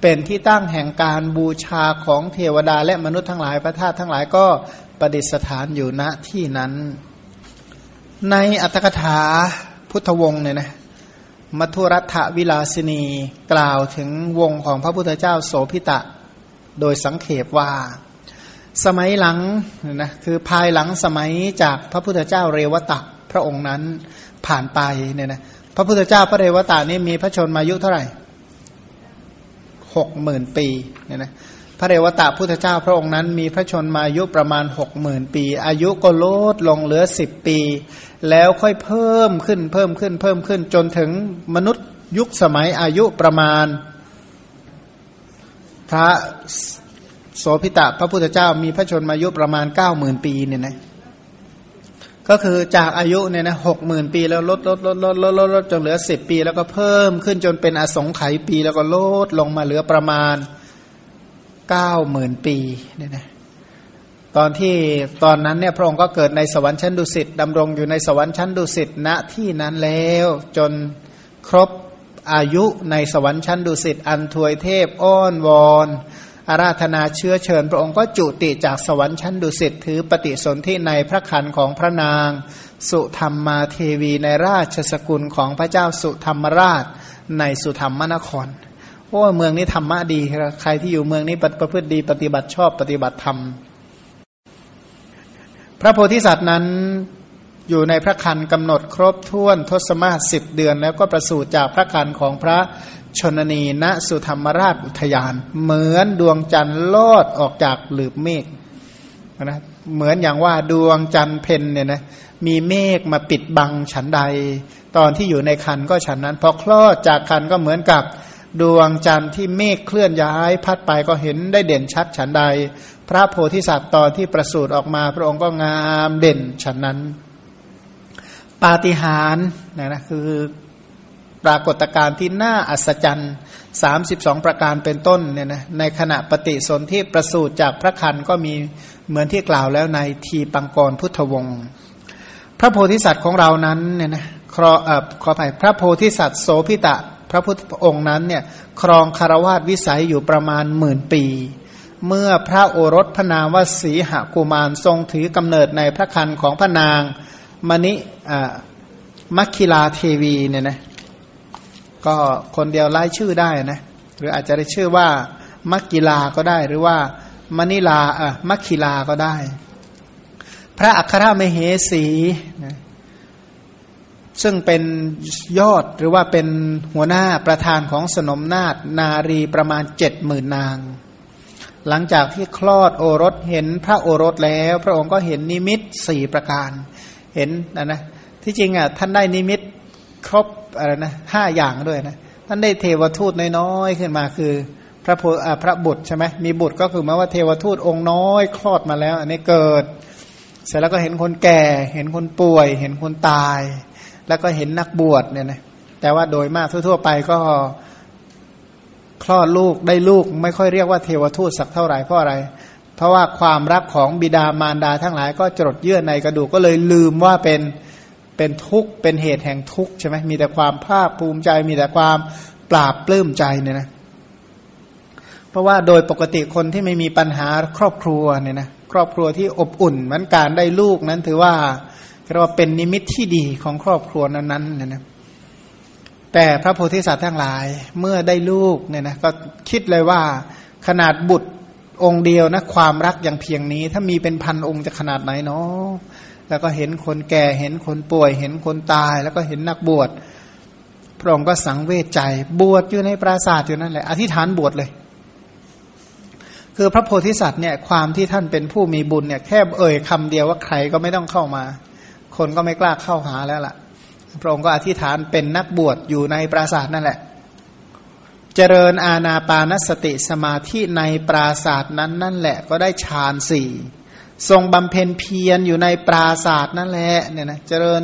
เป็นที่ตั้งแห่งการบูชาของเทวดาและมนุษย์ทั้งหลายพระธาตุทั้งหลายก็ประดิษฐานอยู่ณที่นั้น ในอัตถกถาพุทธวงศ์เนี่ยนะ มัทุรัฐวิลาสินีกล่าวถึงวงของพระพุทธเจ้าโสพิตะ โดยสังเขปว่า สมัยหลังนะคือภายหลังสมัยจากพระพุทธเจ้าเรวตะพระองค์นั้นผ่านไปเนี่ยนะพระพุทธเจ้าพระเรวตะนี่มีพระชนมายุเท่าไหร่หกหมื่นปีเนี่ยนะ ระเรวตะพุทธเจ้าพระองค์นั้น มีพระชนมายุประมาณหกหมื่นปี อายุก็ลดลงเหลือสิบปี แล้วค่อยเพิ่มขึ้นเพิ่มขึ้นเพิ่มขึ้นจนถึงมนุษย์ยุคสมัยอายุประมาณ พระโสพิตะพระพุทธเจ้ามีพระชนมายุประมาณเก้าหมื่นปีเนี่ยนะก็คือจากอายุเนี่ยนะหกหมื่นปีแล้วลดลดลดลดลดลดลดจนเหลือสิบปี แล้วก็เพิ่มขึ้นจนเป็นอสงไขยปี แล้วก็ลดลงมาเหลือประมาณ เก้าหมื่นปีเนี่ยนะตอนที่ตอนนั้นเนี่ยพระองค์ก็เกิดในสวรรค์ชั้นดุสิตดำรงอยู่ในสวรรค์ชั้นดุสิตณที่นั้นแล้วจนครบอายุในสวรรค์ชั้นดุสิตอันทวยเทพอ้อนวอนอาราธนาเชื้อเชิญ พระองค์ก็จุติจากสวรรค์ชั้นดุสิตถือปฏิสนธิในพระคันของพระนาง สุธรรมมาเทวีในราชสกุลของพระเจ้าสุธรรมราชในสุธรรมนคร โอ้เมืองนี้ธรรมะดีใครที่อยู่เมืองนี้ประพฤติดีปฏิบัติชอบปฏิบัติธรรม พระโพธิสัตว์นั้นอยู่ในพระคันกำหนดครบถ้วนทศมาสิบเดือน แล้วก็ประสูติจากพระคันของพระชนนีณสุธรรมราชอุทยาน เหมือนดวงจันทร์ลอดออกจากหลืบเมฆนะเหมือนอย่างว่าดวงจันทร์เพนเนี่ยนะมีเมฆมาปิดบังฉันใด ตอนที่อยู่ในคันก็ฉันนั้น พอคลอดจากคันก็เหมือนกับ ดวงจันทร์ที่เมฆเคลื่อนย้ายพัดไปก็เห็นได้เด่นชัดฉันใด พระโพธิสัตว์ตอนที่ประสูติออกมา พระองค์ก็งามเด่นฉันนั้น ปาฏิหาริย์นะนะคือปรากฏการณ์ที่น่าอัศจรรย์สามสิบสองประการเป็นต้นเนี่ยนะในขณะปฏิสนธิประสูติจากพระคันก็มีเหมือนที่กล่าวแล้วในทีปังกรพุทธวงศ์พระโพธิสัตว์ของเรานั้นเนี่ยนะขออขออภัยพระโพธิสัตว์โสพิตะ พระพุทธองค์นั้นเนี่ยครองคารวาสวิสัยอยู่ประมาณหมื่นปี เมื่อพระโอรสพระนามว่าสีหกุมารทรงถือกำเนิดในพระคันของพระนางมณิมัคคิลาเทวีเนี่ยนะก็คนเดียวไล่ชื่อได้นะหรืออาจจะได้ชื่อว่ามัคกิลาก็ได้หรือว่ามณิลาอะมัคคิลาก็ได้ พระอัครมเหสีนะ ซึ่งเป็นยอดหรือว่าเป็นหัวหน้าประธานของสนมนาฏนารีประมาณเจ็ดหมื่นนาง หลังจากที่คลอดโอรสเห็นพระโอรสแล้ว พระองค์ก็เห็นนิมิตสี่ประการ เห็นนะนะที่จริงอะท่านได้นิมิตครบอะไรนะห้าอย่างด้วยนะท่านได้เทวทูตน้อยๆขึ้นมาคือพระโพพระบุตรใช่ไหมมีบุตรก็คือหมายว่าเทวทูตองค์น้อยคลอดมาแล้ว อันนี้เกิด เสร็จแล้วก็เห็นคนแก่ เห็นคนป่วย เห็นคนตาย แล้วก็เห็นนักบวชเนี่ยนะแต่ว่าโดยมากทั่ว ๆ ไปก็คลอดลูกได้ลูกไม่ค่อยเรียกว่าเทวทูตสักเท่าไหร่เพราะอะไร เพราะว่าความรักของบิดามารดาทั้งหลายก็จดเยื่อในกระดูกก็เลยลืมว่าเป็นเป็นทุกข์เป็นเหตุแห่งทุกข์ใช่ไหมมีแต่ความภาคภูมิใจ มีแต่ความปราบปลื้มใจเนี่ยนะเพราะว่าโดยปกติคนที่ไม่มีปัญหาครอบครัวเนี่ยนะครอบครัวที่อบอุ่นมือนการได้ลูกนั้นถือว่า เรียกว่าเป็นนิมิตที่ดีของครอบครัวนั้นๆนี่ยนะแต่พระโพธิสัตว์ทั้งหลายเมื่อได้ลูกเนี่ยนะก็คิดเลยว่าขนาดบุตรองค์เดียวนะความรักอย่างเพียงนี้ ถ้ามีเป็นพันองค์จะขนาดไหนเนาะแล้วก็เห็นคนแก่เห็นคนป่วย เห็นคนตาย แล้วก็เห็นนักบวชพระองค์ก็สังเวชใจ บวชอยู่ในปราสาทอยู่นั่นแหละอธิษฐานบวชเลย คือพระโพธิสัตว์เนี่ยความที่ท่านเป็นผู้มีบุญเนี่ยแค่เอ่ยคำเดียวว่าใครก็ไม่ต้องเข้ามา คนก็ไม่กล้าเข้าหาแล้วล่ะ พระองค์ก็อธิษฐานเป็นนักบวชอยู่ในปราสาทนั่นแหละ เจริญอาณาปานสติสมาธิในปราศาสตร์นั้นนั่นแหละ ก็ได้ฌานสี่ทรงบำเพ็ญเพียรอยู่ในปราศาสตร์นั่นแหละเนี่ยนะเจริญ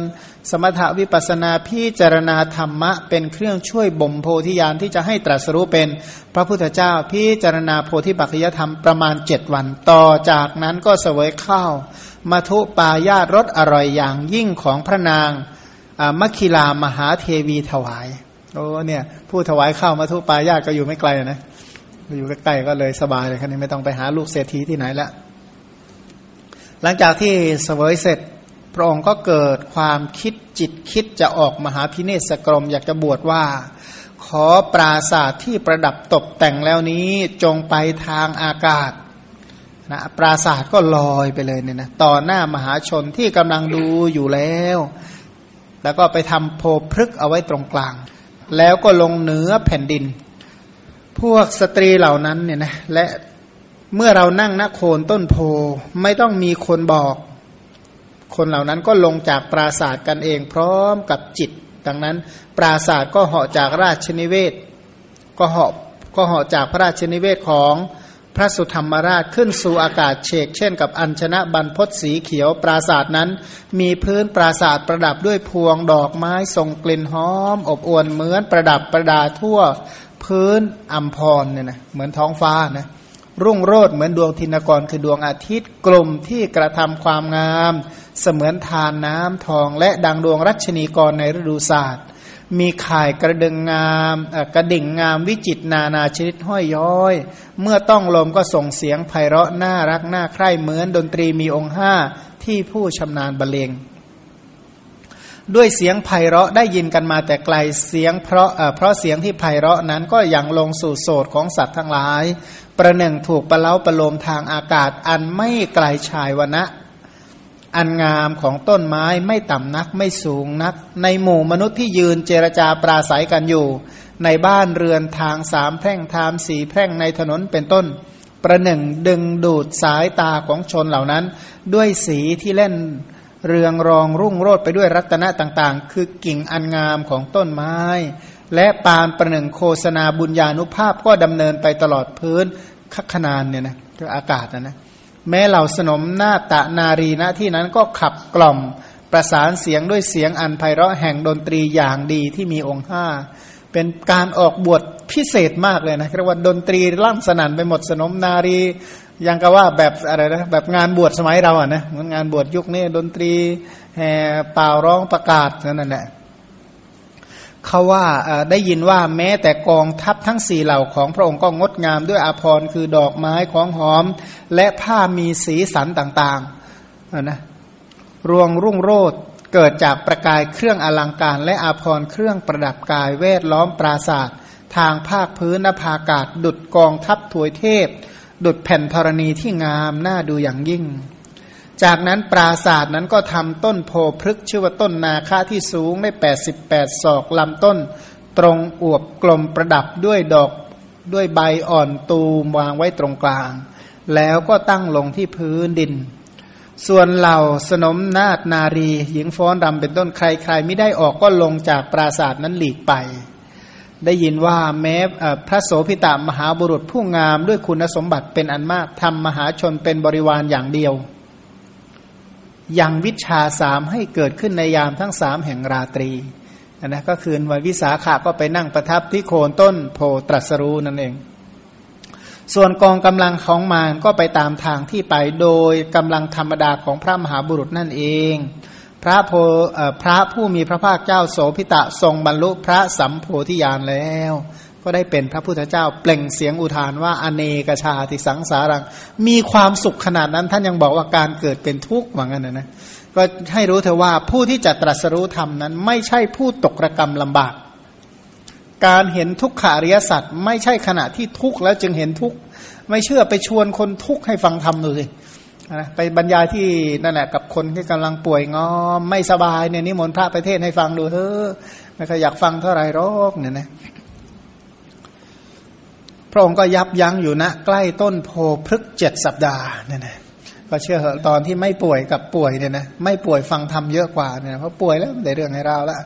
สมถวิปัสนาพิจารณาธรรมะ เป็นเครื่องช่วยบ่มโพธิญาณที่จะให้ตรัสรู้เป็นพระพุทธเจ้าพิจารณาโพธิปัจจยธรรมประมาณเจ็ดวัน ต่อจากนั้นก็เสวยข้าว มาทุปายาตรสอร่อยอย่างยิ่งของพระนางมัคคิลามหาเทวีถวายโอ้เนี่ยผู้ถวายข้าวมาทุปายาตก็อยู่ไม่ไกลนะอยู่ใกล้ๆก็เลยสบายเลยครับไม่ต้องไปหาลูกเศรษฐีที่ไหนละหลังจากที่เสวยเสร็จพระองค์ก็เกิดความคิดจิตคิดจะออกมหาพิเนศกรม อยากจะบวชว่า ขอปราศาสตร์ที่ประดับตกแต่งแล้วนี้จงไปทางอากาศ นะปราศาสตร์ก็ลอยไปเลยเนี่ยนะต่อหน้ามหาชนที่กำลังดูอยู่แล้ว แล้วก็ไปทำโพพฤกเอาไว้ตรงกลาง แล้วก็ลงเหนือแผ่นดิน พวกสตรีเหล่านั้นเนี่ยนะและเมื่อเรานั่งนักโคนต้นโพไม่ต้องมีคนบอก คนเหล่านั้นก็ลงจากปราศาสตร์กันเองพร้อมกับจิต ดังนั้น ปราศาสตร์ก็เหาะจากราชนิเวศ ก็เหาะก็เหาะจากพระราชนิเวศของ พระสุธรรมราชขึ้นสู่อากาศเฉกเช่นกับอัญชนะบรรพศสีเขียวปราศาสนั้น มีพื้นปราศาสประดับด้วยพวงดอกไม้ทรงกลิ่นหอม อบอวลเหมือนประดับประดาทั่วพื้นอัมพรเนี่ยนะเหมือนท้องฟ้านะรุ่งโรดเหมือนดวงทินกรคือดวงอาทิตย์กลมที่กระทำความงาม เสมือนทานน้ำทองและดังดวงรัชนีกรในฤดูศาสตร์ มีข่ายกระดึงงามกระดิ่งงามวิจิตนานาชนิดห้อยย้อย เมื่อต้องลมก็ส่งเสียงไพเราะน่ารักน่าใคร่เหมือนดนตรีมีองค์ห้าที่ผู้ชำนาญบรรเลงด้วยเสียงไพเราะได้ยินกันมาแต่ไกลเสียงเพราะเพราะเสียงที่ไพเราะนั้นก็ยังลงสู่โสดของสัตว์ทั้งหลาย ประหนึ่งถูกประเล้าประโลมทางอากาศอันไม่ไกลชายวนะ อันงามของต้นไม้ไม่ต่ำนักไม่สูงนัก ในหมู่มนุษย์ที่ยืนเจรจาปราศัยกันอยู่ ในบ้านเรือนทางสามแพร่งทามสี่แพร่งในถนนเป็นต้น ประหนึ่งดึงดูดสายตาของชนเหล่านั้น ด้วยสีที่เล่นเรืองรองรุ่งโรดไปด้วยรัตนะต่างๆ คือกิ่งอันงามของต้นไม้ และปานประหนึ่งโฆษณาบุญญาณุภาพก็ดำเนินไปตลอดพื้นคัขนานเนี่ยนะคือากาศนะนะ แม้เหล่าสนมหน้าตะนารีณที่นั้นก็ขับกล่อมประสานเสียงด้วยเสียงอันไพเราะแห่งดนตรีอย่างดีที่มีองค์ห้าเป็นการออกบวชพิเศษมากเลยนะเรียกว่าดนตรีล่ำสนั่นไปหมดสนมนารียังก็ว่าแบบอะไรนะแบบงานบวชสมัยเราอะนะเหมือนงานบวชยุคนี้ดนตรีแห่เป่าร้องประกาศนั่นแหละ เขาว่าได้ยินว่าแม้แต่กองทัพทั้งสี่เหล่าของพระองค์ก็งดงามด้วยอาภรณ์คือดอกไม้ของหอม และผ้ามีสีสันต่างๆนะรวงรุ่งโรดเกิดจากประกายเครื่องอลังการ และอาภรณ์เครื่องประดับกายเวทล้อมปราศาสตร์ทางภาคพื้นนภากาศ ดุดกองทัพถวยเทพ ดุดแผ่นธรณีที่งามน่าดูอย่างยิ่ง จากนั้นปราศาสตร์นั้นก็ทำต้นโพพฤกชื่อว่าต้นนาคาที่สูงได้แปดสิบแปดศอกลำต้น ตรงอวบกลมประดับด้วยดอกด้วยใบอ่อนตูมวางไว้ตรงกลาง แล้วก็ตั้งลงที่พื้นดิน ส่วนเหล่าสนมนาฏนารี หญิงฟ้อนรำเป็นต้นใครใครไม่ได้ออกก็ลงจากปราศาสตร์นั้นหลีกไป ได้ยินว่าแม้พระโสพิตามหาบุรุษผู้งามด้วยคุณสมบัติเป็นอันมากทำมหาชนเป็นบริวารอย่างเดียว ยังวิชาสามให้เกิดขึ้นในยามทั้งสามแห่งราตรีนะก็คืนวันวิสาขาก็ไปนั่งประทับที่โคนต้นโพตรัสรู้นั่นเอง ส่วนกองกำลังของมารก็ไปตามทางที่ไปโดยกำลังธรรมดาของพระมหาบุรุษนั่นเอง พระโพพระผู้มีพระภาคเจ้าโสพิตะทรงบรรลุพระสัมโพธิญาณแล้ว ก็ได้เป็นพระพุทธเจ้า เปล่งเสียงอุทานว่าอเนกชาติสังสารัง มีความสุขขนาดนั้น ท่านยังบอกว่าการเกิดเป็นทุกข์เหมือนกันนะนะก็ให้รู้เถอะว่าผู้ที่จะตรัสรู้ธรรมนั้น ไม่ใช่ผู้ตกระกรรมลำบาก การเห็นทุกขาริยสัตว์ไม่ใช่ขณะที่ทุกข์แล้วจึงเห็นทุกข์ไม่เชื่อไปชวนคนทุกข์ให้ฟังธรรมดูสินะไปบรรยายที่นั่นแหละกับคนที่กำลังป่วยงอมไม่สบายเนี่ยนิมนต์พระไปเทศให้ฟังดูเถอะไม่เคยอยากฟังเท่าไรหรอกเนี่ยนะ พระองค์ก็ยับยั้งอยู่นะใกล้ต้นโพพฤกเจ็ดสัปดาห์เนี่ยนะก็เชื่อเหอะตอนที่ไม่ป่วยกับป่วยเนี่ยนะไม่ป่วยฟังธรรมเยอะกว่าเนี่ยเพราะป่วยแล้วได้เรื่องให้เราละ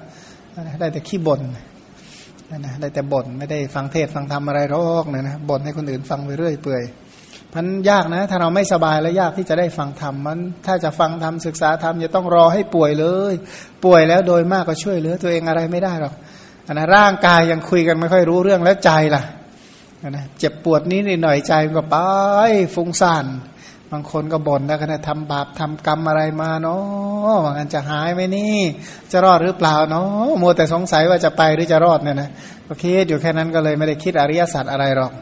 ได้แต่ขี้บ่นนะได้แต่บ่นไม่ได้ฟังเทศฟังธรรมอะไรหรอกเนี่ยนะบ่นให้คนอื่นฟังไปเรื่อยเปื่อยมันยากนะ ถ้าเราไม่สบายแล้วยากที่จะได้ฟังธรรมมัน ถ้าจะฟังธรรมศึกษาธรรมจะต้องรอให้ป่วยเลย ป่วยแล้วโดยมากก็ช่วยเหลือตัวเองอะไรไม่ได้หรอกอันนะร่างกายยังคุยกันไม่ค่อยรู้เรื่องแล้วใจล่ะ นะเจ็บปวดนี้นหน่อยใจก็ไปฟุ้งซ่านบางคนก็บ่นแล้วกันนะทำบาปทำกรรมอะไรมาเนาะว่างันจะหายไหมนี่ จะรอดหรือเปล่าเนาะมัวแต่สงสัยว่าจะไปหรือจะรอดเนี่ยนะก็คิดอยู่แค่นั้นก็เลยไม่ได้คิดอริยสัจอะไรหรอก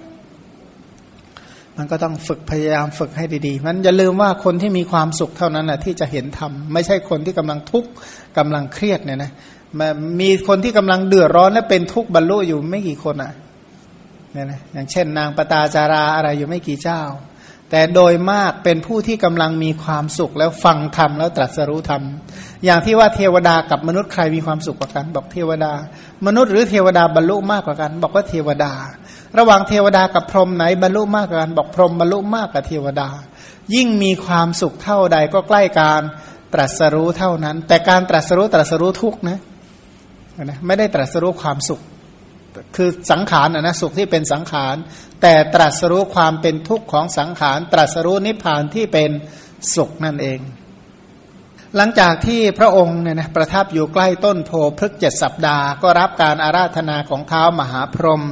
มันก็ต้องฝึกพยายามฝึกให้ดีๆ มันอย่าลืมว่าคนที่มีความสุขเท่านั้นแหละที่จะเห็นธรรมไม่ใช่คนที่กำลังทุกข์กำลังเครียดเนี่ยนะมีคนที่กำลังเดือดร้อนและเป็นทุกข์บรรลุอยู่ไม่กี่คนอะ เนี่ยนะอย่างเช่น นางปตาจาราอะไรอยู่ไม่กี่เจ้า แต่โดยมากเป็นผู้ที่กำลังมีความสุขแล้วฟังธรรมแล้วตรัสรู้ธรรม อย่างที่ว่าเทวดากับมนุษย์ใครมีความสุขกว่ากัน บอกเทวดา มนุษย์หรือเทวดาบรรลุมากกว่ากัน บอกว่าเทวดา ระหว่างเทวดากับพรหมไหนบรรลุมากกว่ากันบอกพรหมบรรลุมากกว่าเทวดา ยิ่งมีความสุขเท่าใดก็ใกล้การตรัสรู้เท่านั้น แต่การตรัสรู้ตรัสรู้ทุกนะนะไม่ได้ตรัสรู้ความสุข คือสังขารนะสุขที่เป็นสังขาร แต่ตรัสรู้ความเป็นทุกข์ของสังขาร ตรัสรู้นิพพานที่เป็นสุขนั่นเอง หลังจากที่พระองค์เนี่ยนะประทับอยู่ใกล้ต้นโพพฤกเจ็ดสัปดาห์ ก็รับการอาราธนาของเท้ามหาพรหม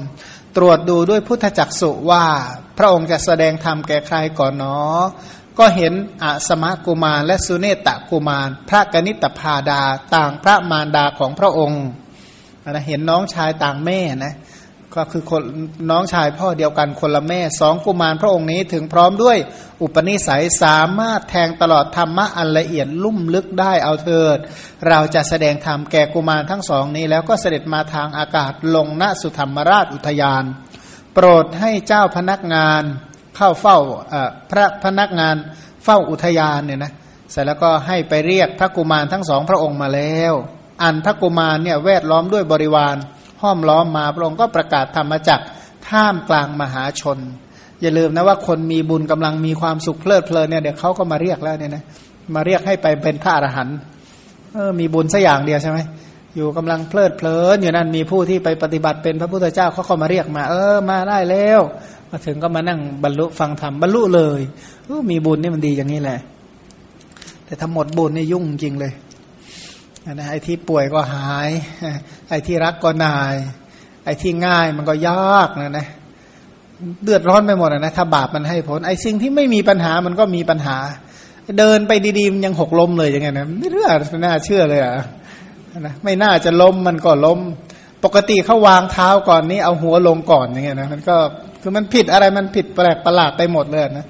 ตรวจดูด้วยพุทธจักสุว่าพระองค์จะแสดงธรรมแก่ใครก่อนเนาะก็เห็นอสมะกุมารและสุเนตะกุมาร พระกนิตพาดาต่างพระมารดาของพระองค์ นะเห็นน้องชายต่างแม่นะก็คือคนน้องชายพ่อเดียวกันคนละแม่สองกุมารพระองค์นี้ถึงพร้อมด้วยอุปนิสัยสามารถแทงตลอดธรรมะอันละเอียดลุ่มลึกได้เอาเถิด เราจะแสดงธรรมแก่กุมารทั้งสองนี้ แล้วก็เสด็จมาทางอากาศลงณสุธรรมราชอุทยาน โปรดให้เจ้าพนักงานเข้าเฝ้าพระพนักงานเฝ้าอุทยานเนี่ยนะเสร็จแล้วก็ให้ไปเรียกพระกุมารทั้งสองพระองค์มาแล้ว อันพระกุมารเนี่ยแวดล้อมด้วยบริวาร ห้อมล้อมมาพระองค์ก็ประกาศธรรมจักท่ามกลางมหาชน อย่าลืมนะว่าคนมีบุญกำลังมีความสุขเพลิดเพลินเนี่ยเดี๋ยวเขาก็มาเรียกแล้วเนี่ยนะมาเรียกให้ไปเป็นพระอรหันต์เออมีบุญสัอย่างเดียวใช่ไหมอยู่กำลังเพลิดเพลินอยู่นั่นมีผู้ที่ไปปฏิบัติเป็นพระพุทธเจ้าเขาก็มาเรียกมา เออมาได้แล้วมาถึงก็มานั่งบรรลุฟังธรรมบรรลุเลยเออมีบุญนี่มันดีอย่างนี้แหละ แต่ถ้าหมดบุญนี่ยุ่งจริงเลย นะไอ้ที่ป่วยก็หาย ไอ้ที่รักก็นาย ไอ้ที่ง่ายมันก็ยากนะนะเดือดร้อนไปหมดนะถ้าบาปมันให้ผล ไอ้สิ่งที่ไม่มีปัญหามันก็มีปัญหา เดินไปดีๆมันยังหกล้มเลยอย่างเงี้ยนะไม่เรื่องน่าเชื่อเลยอะนะไม่น่าจะล้มมันก็ล้ม ปกติเขาวางเท้าก่อนนี้เอาหัวลงก่อนอย่างเงี้ยนะมันก็คือมันผิดอะไรมันผิดแปลกประหลาดไปหมดเลยนะ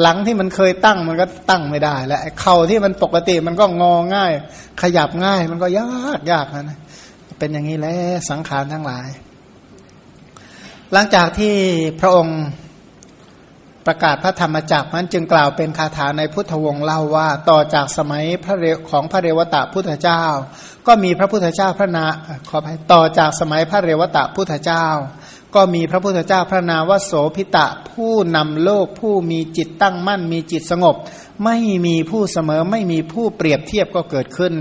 หลังที่มันเคยตั้งมันก็ตั้งไม่ได้ แล้วเข่าที่มันปกติมันก็งอง่าย ขยับง่าย มันก็ยากยากนะเป็นอย่างนี้แหละสังขารทั้งหลาย หลังจากที่พระองค์ประกาศพระธรรมจักรนั้นจึงกล่าวเป็นคาถาในพุทธวงศ์เล่าว่า ต่อจากสมัยพระของพระเรวตะพุทธเจ้า ก็มีพระพุทธเจ้าพระนาขออภัยต่อจากสมัยพระเรวตะพุทธเจ้า ก็มีพระพุทธเจ้าพระนามว่าโสพิตะผู้นำโลกผู้มีจิตตั้งมั่น มีจิตสงบ ไม่มีผู้เสมอไม่มีผู้เปรียบเทียบก็เกิดขึ้น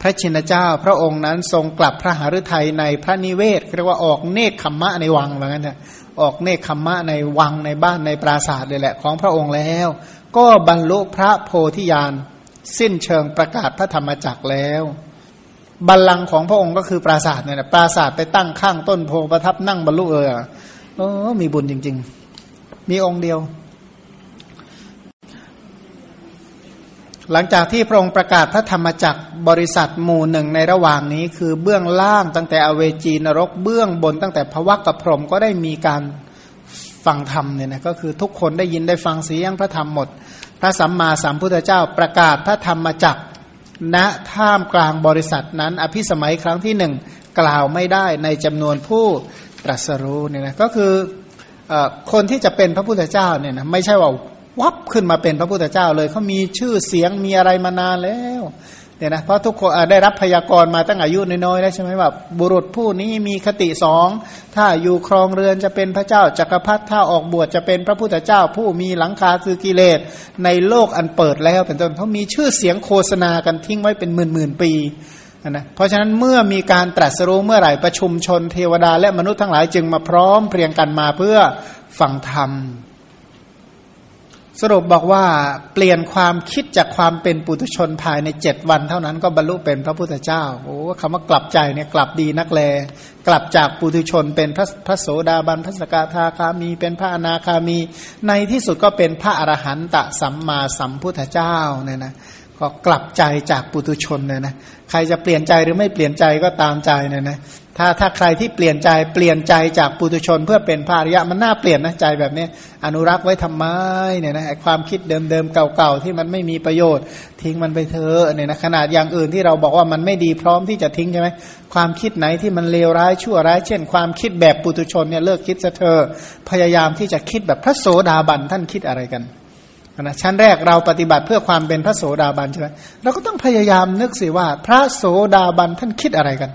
พระชินเจ้าพระองค์นั้นทรงกลับพระหฤทัยในพระนิเวศเรียกว่าออกเนคขมมะในวังเหมือนกันนะออกเนคขมมะในวังในบ้านในปราสาทเลยแหละของพระองค์แล้ว ก็บรรลุพระโพธิญาณสิ้นเชิงประกาศพระธรรมจักรแล้ว บัลลังก์ของพระองค์ก็คือปราสาทเนี่ยนะปราสาทไปตั้งข้างต้นโพประทับนั่งบรรลุเออโอ้มีบุญจริง ๆ มีองค์เดียว หลังจากที่พระองค์ประกาศพระธรรมจักรบริษัทหมู่หนึ่งในระหว่างนี้คือเบื้องล่างตั้งแต่อเวจีนรก เบื้องบนตั้งแต่พระวักกับพรหมก็ได้มีการฟังธรรมเนี่ยนะก็คือทุกคนได้ยินได้ฟังเสียงพระธรรมหมด พระสัมมาสัมพุทธเจ้าประกาศพระธรรมจักร ณท่ามกลางบริษัทนั้น อภิสมัยครั้งที่หนึ่งกล่าวไม่ได้ในจำนวนผู้ตรัสรู้เนี่ยนะก็คืออคนที่จะเป็นพระพุทธเจ้าเนี่ยนะไม่ใช่ว่าวับขึ้นมาเป็นพระพุทธเจ้าเลยเขามีชื่อเสียงมีอะไรมานานแล้ว เนี่ยนะเพราะทุกคนได้รับพยากรณ์มาตั้งอายุน้อยๆแล้วใช่ไหมว่าบุรุษผู้นี้มีคติสองถ้าอยู่ครองเรือนจะเป็นพระเจ้าจักรพรรดิถ้าออกบวชจะเป็นพระพุทธเจ้า ผู้มีหลังคาคือกิเลสในโลกอันเปิดแล้วเป็นต้นเขามีชื่อเสียงโฆษณากันทิ้งไว้เป็นหมื่นหมื่นปีนะเพราะฉะนั้นเมื่อมีการตรัสรู้เมื่อไหร่ประชุมชนเทวดาและมนุษย์ทั้งหลายจึงมาพร้อมเพรียงกันมาเพื่อฟังธรรม สรุปบอกว่าเปลี่ยนความคิดจากความเป็นปุถุชนภายในเจ็ดวัน เท่านั้นก็บรรลุเป็นพระพุทธเจ้าโอ้คำว่ากลับใจเนี่ยกลับดีนักแล กลับจากปุถุชนเป็นพระพระโสดาบันพระสกทาคามี เป็นพระอนาคามี ในที่สุดก็เป็นพระอรหันตสัมมาสัมพุทธเจ้าเนี่ยนะก็กลับใจจากปุถุชนเนี่ยนะใครจะเปลี่ยนใจหรือไม่เปลี่ยนใจก็ตามใจเนี่ยนะ ถ้าถ้าใครที่เปลี่ยนใจเปลี่ยนใจจากปุถุชนเพื่อเป็นพาริยะมันน่าเปลี่ยนนะใจแบบนี้ อนุรักษ์ไว้ทำไมเนี่ยนะความคิดเดิมๆเก่าๆที่มันไม่มีประโยชน์ ทิ้งมันไปเถอะเนี่ยนะขนาดอย่างอื่นที่เราบอกว่ามันไม่ดีพร้อมที่จะทิ้งใช่ไหมความคิดไหนที่มันเลวร้ายชั่วร้าย เช่น ความคิดแบบปุถุชนเนี่ยเลิกคิดซะเถอะพยายามที่จะคิดแบบพระโสดาบันท่านคิดอะไรกันนะชั้นแรกเราปฏิบัติเพื่อความเป็นพระโสดาบันใช่ไหมเราก็ต้องพยายามนึกสิว่า พระโสดาบันท่านคิดอะไรกัน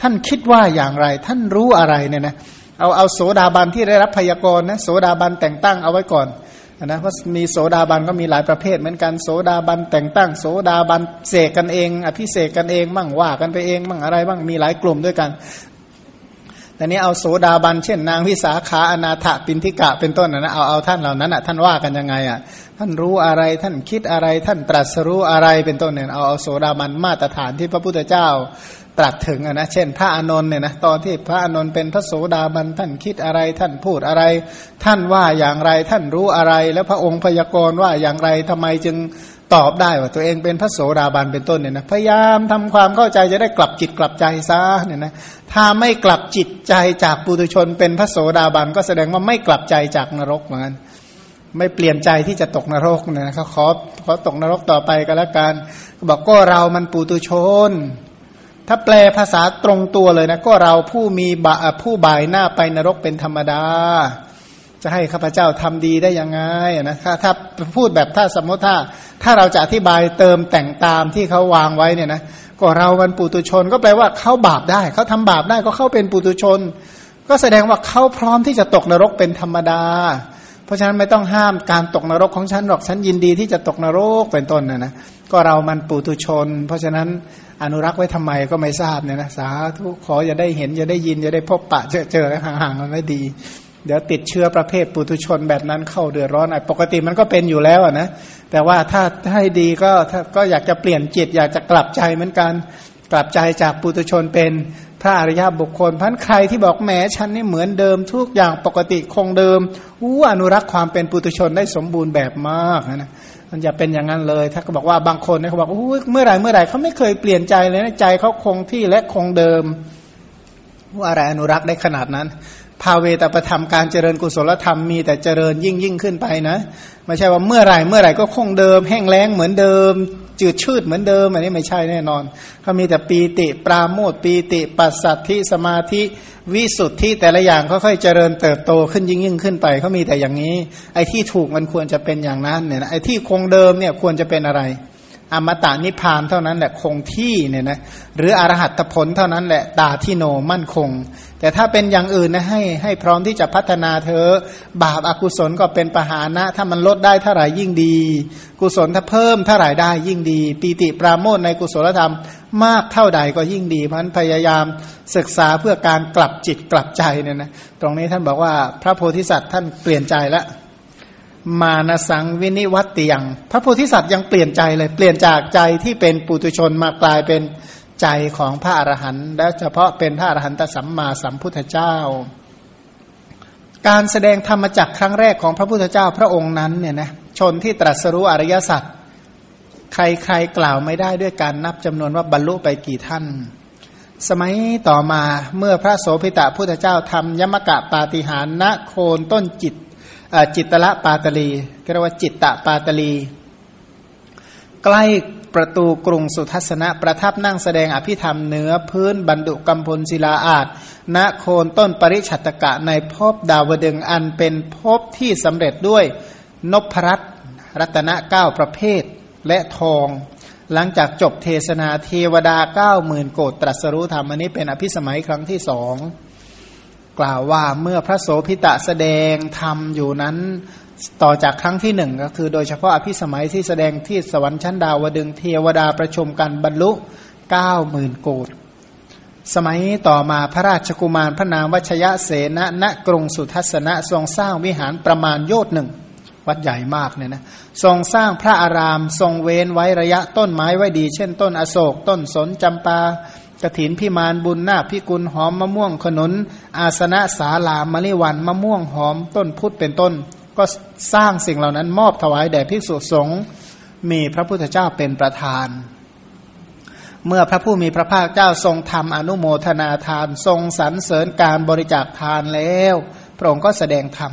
ท่านคิดว่าอย่างไร ท่านรู้อะไรเนี่ยนะเอาเอาโสดาบันที่ได้รับพยากรณ์นะโสดาบันแต่งตั้งเอาไว้ก่อนนะเพราะมีโสดาบันก็มีหลายประเภทเหมือนกันโสดาบันแต่งตั้ง โสดาบันเสกกันเอง อภิเสกกันเองบ้างว่ากันไปเองบ้างอะไรบ้างมีหลายกลุ่มด้วยกันแต่นี้เอาโสดาบันเช่น นางวิสาขาอนาถปินทิกะเป็นต้นนะเอาเอาท่านเหล่านั้นอะท่านว่ากันยังไงอะท่านรู้อะไรท่านคิดอะไรท่านตรัสรู้อะไรเป็นต้นเนี่ยเอาเอาโสดาบันมาตรฐานที่พระพุทธเจ้า ตรัสถึงนะเช่น พระอานนท์เนี่ยนะตอนที่พระอานนท์เป็นพระโสดาบันท่านคิดอะไรท่านพูดอะไร ท่านว่าอย่างไรท่านรู้อะไร แล้วพระองค์พยากรณ์ว่าอย่างไรทำไมจึงตอบได้ว่าตัวเองเป็นพระโสดาบันเป็นต้นเนี่ยนะพยายามทำความเข้าใจจะได้กลับจิตกลับใจซะเนี่ยนะถ้าไม่กลับจิตใจจากปุถุชน เป็นพระโสดาบันก็แสดงว่าไม่กลับใจจากนรกเหมือนกันไม่เปลี่ยนใจที่จะตกนรกเนี่ยนะเขาขอขอตกนรกต่อไปก็แล้วกันบอกก็เรามันปุตุชน ถ้าแปลภาษาตรงตัวเลยนะ ก็เราผู้มีบาผู้บ่ายหน้าไปนรกเป็นธรรมดา จะให้ข้าพเจ้าทำดีได้ยังไงนะถ้าถ้าพูดแบบถ้าสมมติถ้า ถ้าเราจะอธิบายเติมแต่งตามที่เขาวางไว้เนี่ยนะก็เรามันปุตุชน ก็แปลว่าเขาบาปได้ เขาทำบาปได้ก็เข้าเป็นปุตุชน ก็แสดงว่าเขาพร้อมที่จะตกนรกเป็นธรรมดา เพราะฉะนั้นไม่ต้องห้ามการตกนรกของฉันหรอกฉันยินดีที่จะตกนรกเป็นต้นนะนะก็เรามันปุตุชน เพราะฉะนั้น นุรักษ์ไว้ทำไมก็ไม่ทราบเนี่ยนะสาธุขออย่าได้เห็นอย่าได้ยินอย่าได้พบปะเจอเจอแล้วห่างๆมันไม่ดี เดี๋ยวติดเชื้อประเภทปุตุชนแบบนั้นเข้าเดือดร้อนไอ้ปกติมันก็เป็นอยู่แล้วนะแต่ว่าถ้าให้ดีก็ถ้าก็อยากจะเปลี่ยนจิต อยากจะกลับใจเหมือนกันกลับใจจากปุตุชนเป็นพระอริยบุคคลพันใครที่บอกแหมฉันนี่เหมือนเดิมทุกอย่างปกติคงเดิมอู้อนุรักษ์ความเป็นปุตุชนได้สมบูรณ์แบบมากนะ มันจะเป็นอย่างนั้นเลย ถ้าก็บอกว่าบางคนเนี่ยเขาบอกอ้เมื่อไหร่เมื่อไหร่เขาไม่เคยเปลี่ยนใจเลยนะใจเขาคงที่และคงเดิม ว่าอะไรอนุรักษ์ได้ขนาดนั้น ภาเวตประธรรมการเจริญกุศลธรรมมีแต่เจริญยิ่งยิ่งขึ้นไปนะไม่ใช่ว่าเมื่อไหร่เมื่อไหร่ก็คงเดิม แห้งแล้งเหมือนเดิม จืดชืดเหมือนเดิมอันนี้ไม่ใช่แน่นอนเขามีแต่ปีติปราโมทปีติปัสสัทธิสมาธิวิสุทธิแต่ละอย่างค่อยๆเจริญเติบโตขึ้นยิ่งยิ่งขึ้นไปเขามีแต่อย่างนี้ ไอ้ที่ถูกมันควรจะเป็นอย่างนั้นเนี่ยไอ้ที่คงเดิมเนี่ยควรจะเป็นอะไร อมตะนิพพานเท่านั้นแหละคงที่เนี่ยนะหรืออรหัตผลเท่านั้นแหละตาที่โนมั่นคง แต่ถ้าเป็นอย่างอื่นนะให้ให้พร้อมที่จะพัฒนาเธอบาปอากุศลก็เป็นปหานะ ถ้ามันลดได้เท่าไหร่ยิ่งดี กุศลถ้าเพิ่มเท่าไหร่ได้ยิ่งดี ปีติปราโมทในกุศลธรรมมากเท่าใดก็ยิ่งดี เพราะนั้นพยายามศึกษาเพื่อการกลับจิตกลับใจเนี่ยนะตรงนี้ท่านบอกว่าพระโพธิสัตว์ท่านเปลี่ยนใจแล้ว มานสังวินิวัตติยังพระโพธิสัตว์ยังเปลี่ยนใจเลย เปลี่ยนจากใจที่เป็นปุตุชนมากลายเป็นใจของพระอรหันต์และเฉพาะเป็นพระอรหันตสัมมาสัมพุทธเจ้า การแสดงธรรมจักครั้งแรกของพระพุทธเจ้าพระองค์นั้นเนี่ยนะชนที่ตรัสรู้อริยสัจใครๆกล่าวไม่ได้ด้วยการนับจำนวนว่าบรรลุไปกี่ท่าน สมัยต่อมาเมื่อพระโสภิตะพุทธเจ้าทำยมกะปาฏิหารณโคนต้นจิต จิตตละปาตลีเรียกว่าจิตตะปาตลี ใกล้ประตูกรุงสุทัศนะ ประทับนั่งแสดงอภิธรรมเนื้อพื้นบรรดุกัมพลศิลาอาจณโคนต้นปริชัตกะในภพดาวดึงอันเป็นภพที่สำเร็จด้วยนพรัตรัตนะเก้าประเภทและทอง หลังจากจบเทศนาเทวดาเก้าหมื่นโกดตรัสรู้ธรรมอันนี้เป็นอภิสมัยครั้งที่สอง กล่าวว่าเมื่อพระโสพิตะแสดงธรรมอยู่นั้น ต่อจากครั้งที่หนึ่งก็คือ โดยเฉพาะอภิสมัยที่แสดงที่สวรรค์ชั้นดาวดึงเทวดาประชุมกันบรรลุเก้าหมื่นโกดสมัยต่อมาพระราชกุมารพระนามวชยะเสนะณกรุงสุทัศนะทรงสร้างวิหารประมาณโยชน์หนึ่งวัดใหญ่มากเนี่ยนะทรงสร้างพระอาราม ทรงเว้นไว้ระยะต้นไม้ไว้ดี เช่นต้นอโศก ต้นสนจำปา กระถินพิมานบุญนาพิกุลหอมมะม่วงขนุน อาสนะสาลามะลิวันมะม่วงหอมต้นพุทธเป็นต้น ก็สร้างสิ่งเหล่านั้นมอบถวายแด่ภิกษุสงฆ์มีพระพุทธเจ้าเป็นประธาน เมื่อพระผู้มีพระภาคเจ้าทรงทำอนุโมทนาทาน ทรงสรรเสริญการบริจาคทานแล้ว พระองค์ก็แสดงธรรม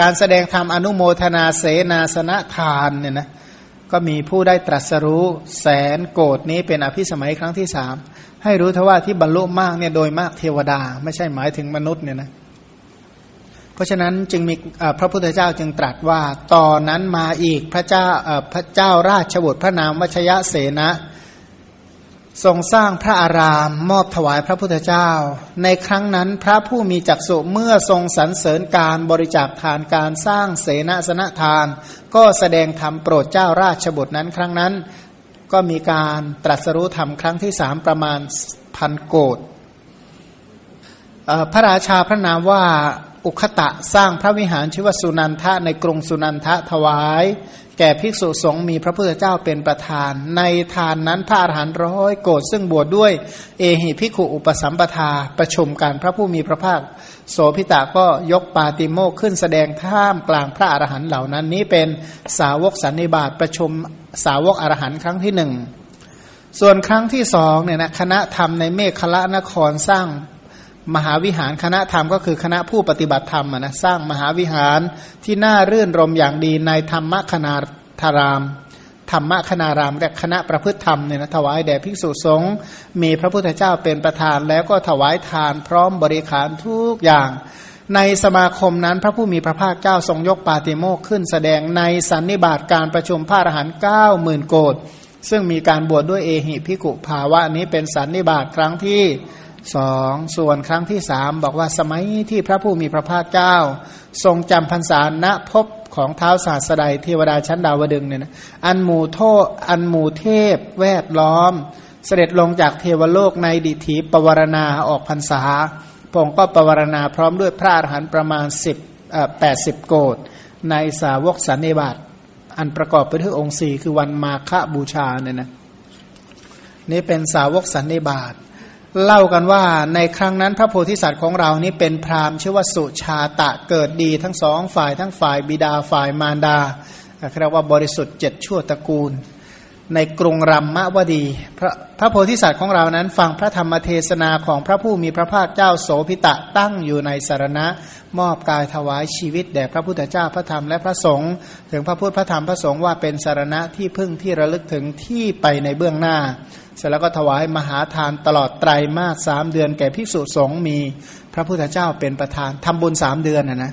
การแสดงธรรมอนุโมทนาเสนาสนะทานเนี่ยนะก็มีผู้ได้ตรัสรู้แสนโกดนี้เป็นอภิสมัยครั้งที่สาม ให้รู้ทว่าที่บรรลุมากเนี่ยโดยมากเทวดา ไม่ใช่หมายถึงมนุษย์เนี่ยนะเพราะฉะนั้นจึงมีพระพุทธเจ้าจึงตรัสว่าตอนนั้นมาอีกพระเจ้าพระเจ้าราชบุตรพระนามวชยะเสนะทรงสร้างพระอารามมอบถวายพระพุทธเจ้า ในครั้งนั้นพระผู้มีจักษุเมื่อทรงสรรเสริญการบริจาคทานการสร้างเสนาสนะทาน ก็แสดงธรรมโปรดเจ้าราชบุตรนั้นครั้งนั้น ก็มีการตรัสรู้ธรรมครั้งที่สามประมาณพันโกดพระราชาพระนามว่าอุคตะสร้างพระวิหารชื่อว่าสุนันทะในกรุงสุนันทะถวาย แก่ภิกษุสงฆ์มีพระพุทธเจ้าเป็นประธาน ในทานนั้นพระอรหันต์ร้อยโกดซึ่งบวชดด้วยเอหิภิกขุอุปสัมปทาประชุมกันพระผู้มีพระภาค โสพิตาก็ยกปาติโมกขึ้นแสดงท่ามกลางพระอรหันต์เหล่านั้นนี้เป็นสาวกสันนิบาตประชุม สาวกอรหันต์ครั้งที่หนึ่งส่วนครั้งที่สองเนี่ยนะคณะธรรมในเมฆคละนครสร้างมหาวิหารคณะธรรมก็คือคณะผู้ปฏิบัติธรรมนะสร้างมหาวิหารที่น่ารื่นรมอย่างดีในธรรมคณาธาราม ธรรมคณารามและคณะประพฤติธรรมเนี่ยนะถวายแด่ภิกษุสงฆ์มีพระพุทธเจ้าเป็นประธานแล้วก็ถวายทานพร้อมบริขารทุกอย่าง ในสมาคมนั้นพระผู้มีพระภาคเจ้าทรงยกปาติโมกขึ้นแสดงในสันนิบาตการประชุมพระอรหันต์เก้าหมื่นโกดซึ่งมีการบวชดด้วยเอหิพิกุภาวะนี้เป็นสันนิบาตครั้งที่สองส่วนครั้งที่สามบอกว่าสมัยที่พระผู้มีพระภาคเจ้า ทรงจำพรรษาณพบของเท้าศาสดาเทวดาชั้นดาวดึงเนี่ยนะอันหมู่โทอันหมู่เทพ แวดล้อม เสด็จลงจากเทวโลกในดิถีปวารณาออกพรรษา พงก็ปวารณาพร้อมด้วยพระอรหันต์ประมาณสิบแปดสิบโกดในสาวกสันนิบาตอันประกอบไปด้วยองค์สี่คือวันมาฆบูชาเนี่ยนะนี่เป็นสาวกสันนิบาตเล่ากันว่าในครั้งนั้นพระโพธิสัตว์ของเรานี้เป็นพราหมณ์ชื่อว่าสุชาตะเกิดดีทั้งสองฝ่ายทั้งฝ่ายบิดาฝ่ายมารดาเรียกว่าบริสุทธิ์เจ็ดชั่วตระกูล ในกรุงรัมมะวดี พระพระโพธิสัตว์ของเรานั้น ฟังพระธรรมเทศนาของพระผู้มีพระภาคเจ้าโสพิตะตั้งอยู่ในสารณะ มอบกายถวายชีวิตแด่พระพุทธเจ้าพระธรรมและพระสงฆ์ถึงพระพุทธพระธรรมพระสงฆ์ว่าเป็นสารณะที่พึ่งที่ระลึกถึงที่ไปในเบื้องหน้า เสร็จแล้วก็ถวายมหาทานตลอดไตรมาสสามเดือนแก่ภิกษุสงฆ์มีพระพุทธเจ้าเป็นประธานทำบุญสามเดือนนะนะ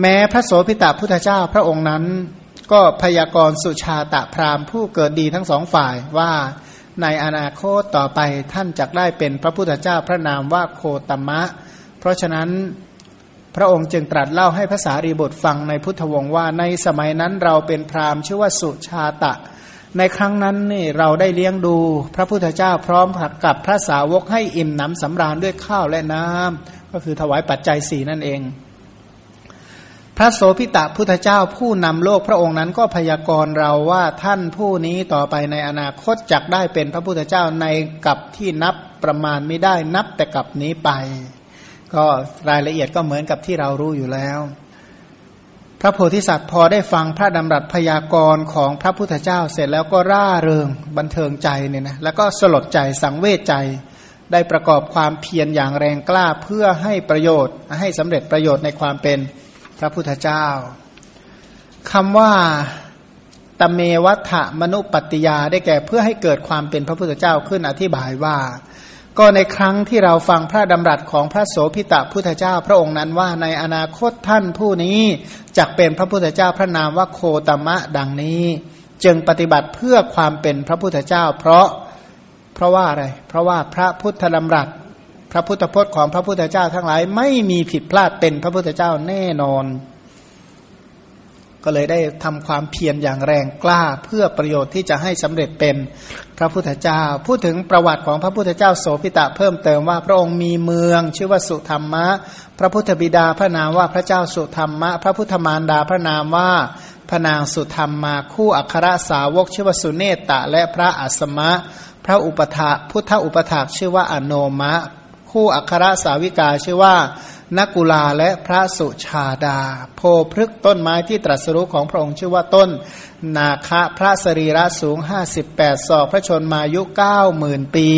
แม้พระโสพิตาพุทธเจ้าพระองค์นั้น ก็พยากรณ์สุชาตะพราหมณ์ผู้เกิดดีทั้งสองฝ่ายว่าในอนาคตต่อไปท่านจะได้เป็นพระพุทธเจ้าพระนามว่าโคตมะ เพราะฉะนั้นพระองค์จึงตรัสเล่าให้ภาษารีบทฟังในพุทธวงศ์ว่าในสมัยนั้นเราเป็นพราหมณ์ชื่อว่าสุชาตะ ในครั้งนั้นนี่เราได้เลี้ยงดู พระพุทธเจ้าพร้อมกับพระสาวกให้อิ่มหนำสำราญด้วยข้าวและน้ำก็คือถวายปัจจัยสี่นั่นเอง พระโสพิตะพุทธเจ้าผู้นำโลกพระองค์นั้นก็พยากรณ์เราว่าท่านผู้นี้ต่อไปในอนาคตจักได้เป็นพระพุทธเจ้าในกับที่นับประมาณไม่ได้นับแต่กับนี้ไป ก็รายละเอียดก็เหมือนกับที่เรารู้อยู่แล้ว พระโพธิสัตว์พอได้ฟังพระดำรัสพยากรณ์ของพระพุทธเจ้าเสร็จแล้วก็ร่าเริงบันเทิงใจเนี่ยนะแล้วก็สลดใจสังเวชใจได้ประกอบความเพียรอย่างแรงกล้าเพื่อให้ประโยชน์ให้สำเร็จประโยชน์ในความเป็น พระพุทธเจ้าคำว่าตเมวัฏมนุปติยาได้แก่เพื่อให้เกิดความเป็นพระพุทธเจ้าขึ้นอธิบายว่า ก็ในครั้งที่เราฟังพระดำรัสของพระโสพิตะพุทธเจ้า พระองค์นั้นว่าในอนาคตท่านผู้นี้จะเป็นพระพุทธเจ้าพระนามว่าโคตมะดังนี้ จึงปฏิบัติเพื่อความเป็นพระพุทธเจ้า เพราะเพราะว่าอะไร เพราะว่าพระพุทธดำรัส ระพุทธพจน์ของพระพุทธเจ้าทั้งหลายไม่มีผิดพลาดเป็นพระพุทธเจ้าแน่นอน ก็เลยได้ทำความเพียรอย่างแรงกล้าเพื่อประโยชน์ที่จะให้สำเร็จเป็นพระพุทธเจ้า พูดถึงประวัติของพระพุทธเจ้าโสพิตะเพิ่มเติมว่าพระองค์มีเมือง ชื่อว่าสุธรรมะ พระพุทธบิดาพระนามว่าพระเจ้าสุธรรมะ พระพุทธมารดาพระนามว่าพระนางสุธรรมมาคู่อัครสาวกชื่อว่าสุเนตตะ และพระอัสมะ พระอุปถาพุทธอุปถากชื่อว่าอโนมะ คู่อัครสาวิกาชื่อว่านักุลาและพระสุชาดา โพพฤกต้นไม้ที่ตรัสรู้ของพระองค์ชื่อว่าต้น นาคะพระสรีระสูง 58 ศอกพระชนมายุเก้าหมื่นปี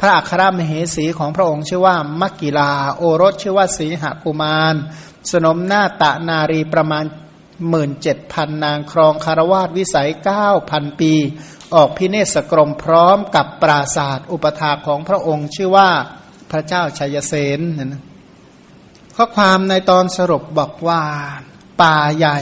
พระอัครมเหสีของพระองค์ชื่อว่ามักกิลา โอรสชื่อว่าสีหกุมาร สนมหน้าตะนารีประมาณหมื่นเจ็ดพันนางครองคารวาสวิสัยเก้าพันปี ออกพิเนศกรมพร้อมกับปราศาสตร์อุปถาของพระองค์ชื่อว่า พระเจ้าชัยเสนนะข้อความในตอนสรุปบอกว่า ป่าใหญ่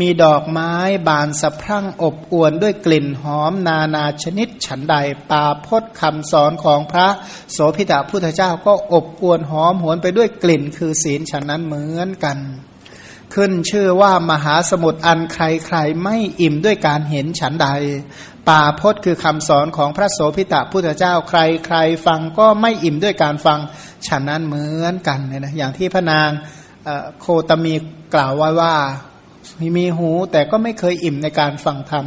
มีดอกไม้บานสะพรั่งอบอวนด้วยกลิ่นหอมนานาชนิดฉันใดป่าพดคำสอนของพระโสพิตาพุทธเจ้าก็อบอวนหอมหวนไปด้วยกลิ่นคือศีลฉันนั้นเหมือนกัน ขึ้นชื่อว่ามหาสมุทรอันใครๆไม่อิ่มด้วยการเห็นฉันใด ป่าพจน์คือคำสอนของพระโสพิตะพุทธเจ้าใครใครฟังก็ไม่อิ่มด้วยการฟังฉันนั้นเหมือนกันเนี่ยนะอย่างที่พระนางโคตมีกล่าวไว้ว่ามีหูแต่ก็ไม่เคยอิ่มในการฟังธรรม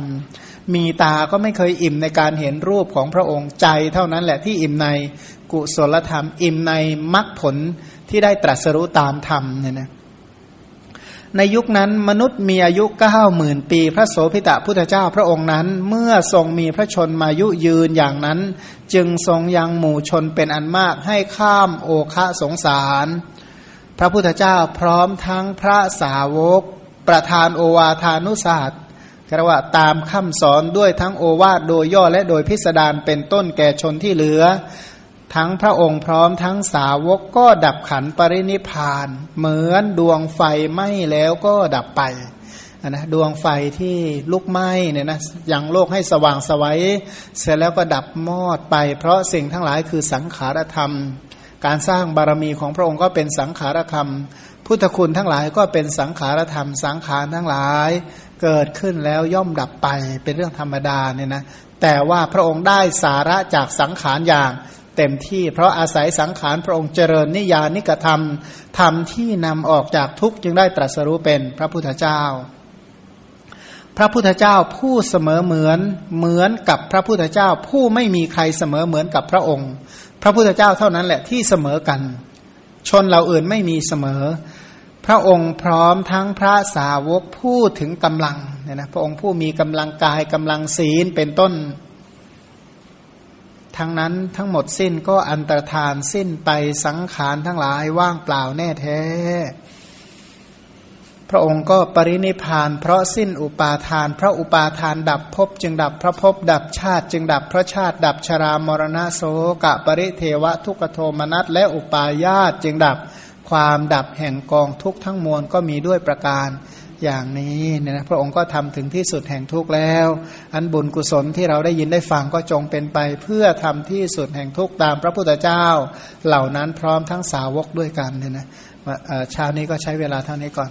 มีตาก็ไม่เคยอิ่มในการเห็นรูปของพระองค์ใจเท่านั้นแหละที่อิ่มในกุศลธรรม อิ่มในมรรคผลที่ได้ตรัสรู้ตามธรรมเนี่ยนะ ในยุคนั้นมนุษย์มีอายุเก้าหมื่นปี พระโสพิตะพุทธเจ้าพระองค์นั้น เมื่อทรงมีพระชนมายุยืนอย่างนั้น จึงทรงยังหมู่ชนเป็นอันมากให้ข้ามโอคะสงสาร พระพุทธเจ้าพร้อมทั้งพระสาวก ประธานโอวาทานุศาสตร์กระว่าตามคำสอนด้วยทั้งโอวาทโดยย่อและโดยพิสดารเป็นต้นแก่ชนที่เหลือ ทั้งพระองค์พร้อมทั้งสาวกก็ดับขันปรินิพาน เหมือนดวงไฟไหม้แล้วก็ดับไปนะดวงไฟที่ลุกไหม้เนี่ยนะยังโลกให้สว่างสวัยเสร็จแล้วก็ดับมอดไป เพราะสิ่งทั้งหลายคือสังขารธรรม การสร้างบารมีของพระองค์ก็เป็นสังขารธรรม พุทธคุณทั้งหลายก็เป็นสังขารธรรม สังขารทั้งหลายเกิดขึ้นแล้วย่อมดับไปเป็นเรื่องธรรมดาเนี่ยนะแต่ว่าพระองค์ได้สาระจากสังขารอย่าง เต็มที่ เพราะอาศัยสังขารพระองค์เจริญนิยานิกธรรมธรรมที่นำออกจากทุกข์จึงได้ตรัสรู้เป็นพระพุทธเจ้า พระพุทธเจ้าผู้เสมอเหมือนเหมือนกับพระพุทธเจ้า ผู้ไม่มีใครเสมอเหมือนกับพระองค์ พระพุทธเจ้าเท่านั้นแหละที่เสมอกัน ชนเราอื่นไม่มีเสมอ พระองค์พร้อมทั้งพระสาวกผู้ถึงกำลังเนี่ยนะพระองค์ผู้มีกำลังกายกำลังศีลเป็นต้น ทั้งนั้นทั้งหมดสิ้นก็อันตรธานสิ้นไปสังขารทั้งหลายว่างเปล่าแน่แท้ พระองค์ก็ปรินิพาน เพราะสิ้นอุปาทาน พระอุปาทานดับภพจึงดับพระภพดับชาติ จึงดับพระชาติ ดับชรามรณะโสกะปริเทวะทุกโทมนัสและอุปาญาตจึงดับความดับแห่งกองทุกทั้งมวลก็มีด้วยประการ อย่างนี้เนี่ยนะพระองค์ก็ทำถึงที่สุดแห่งทุกข์แล้ว อันบุญกุศลที่เราได้ยินได้ฟังก็จงเป็นไป เพื่อทำที่สุดแห่งทุกข์ตามพระพุทธเจ้า เหล่านั้นพร้อมทั้งสาวกด้วยกันเนี่ยนะเช้านี้ก็ใช้เวลาเท่านี้ก่อน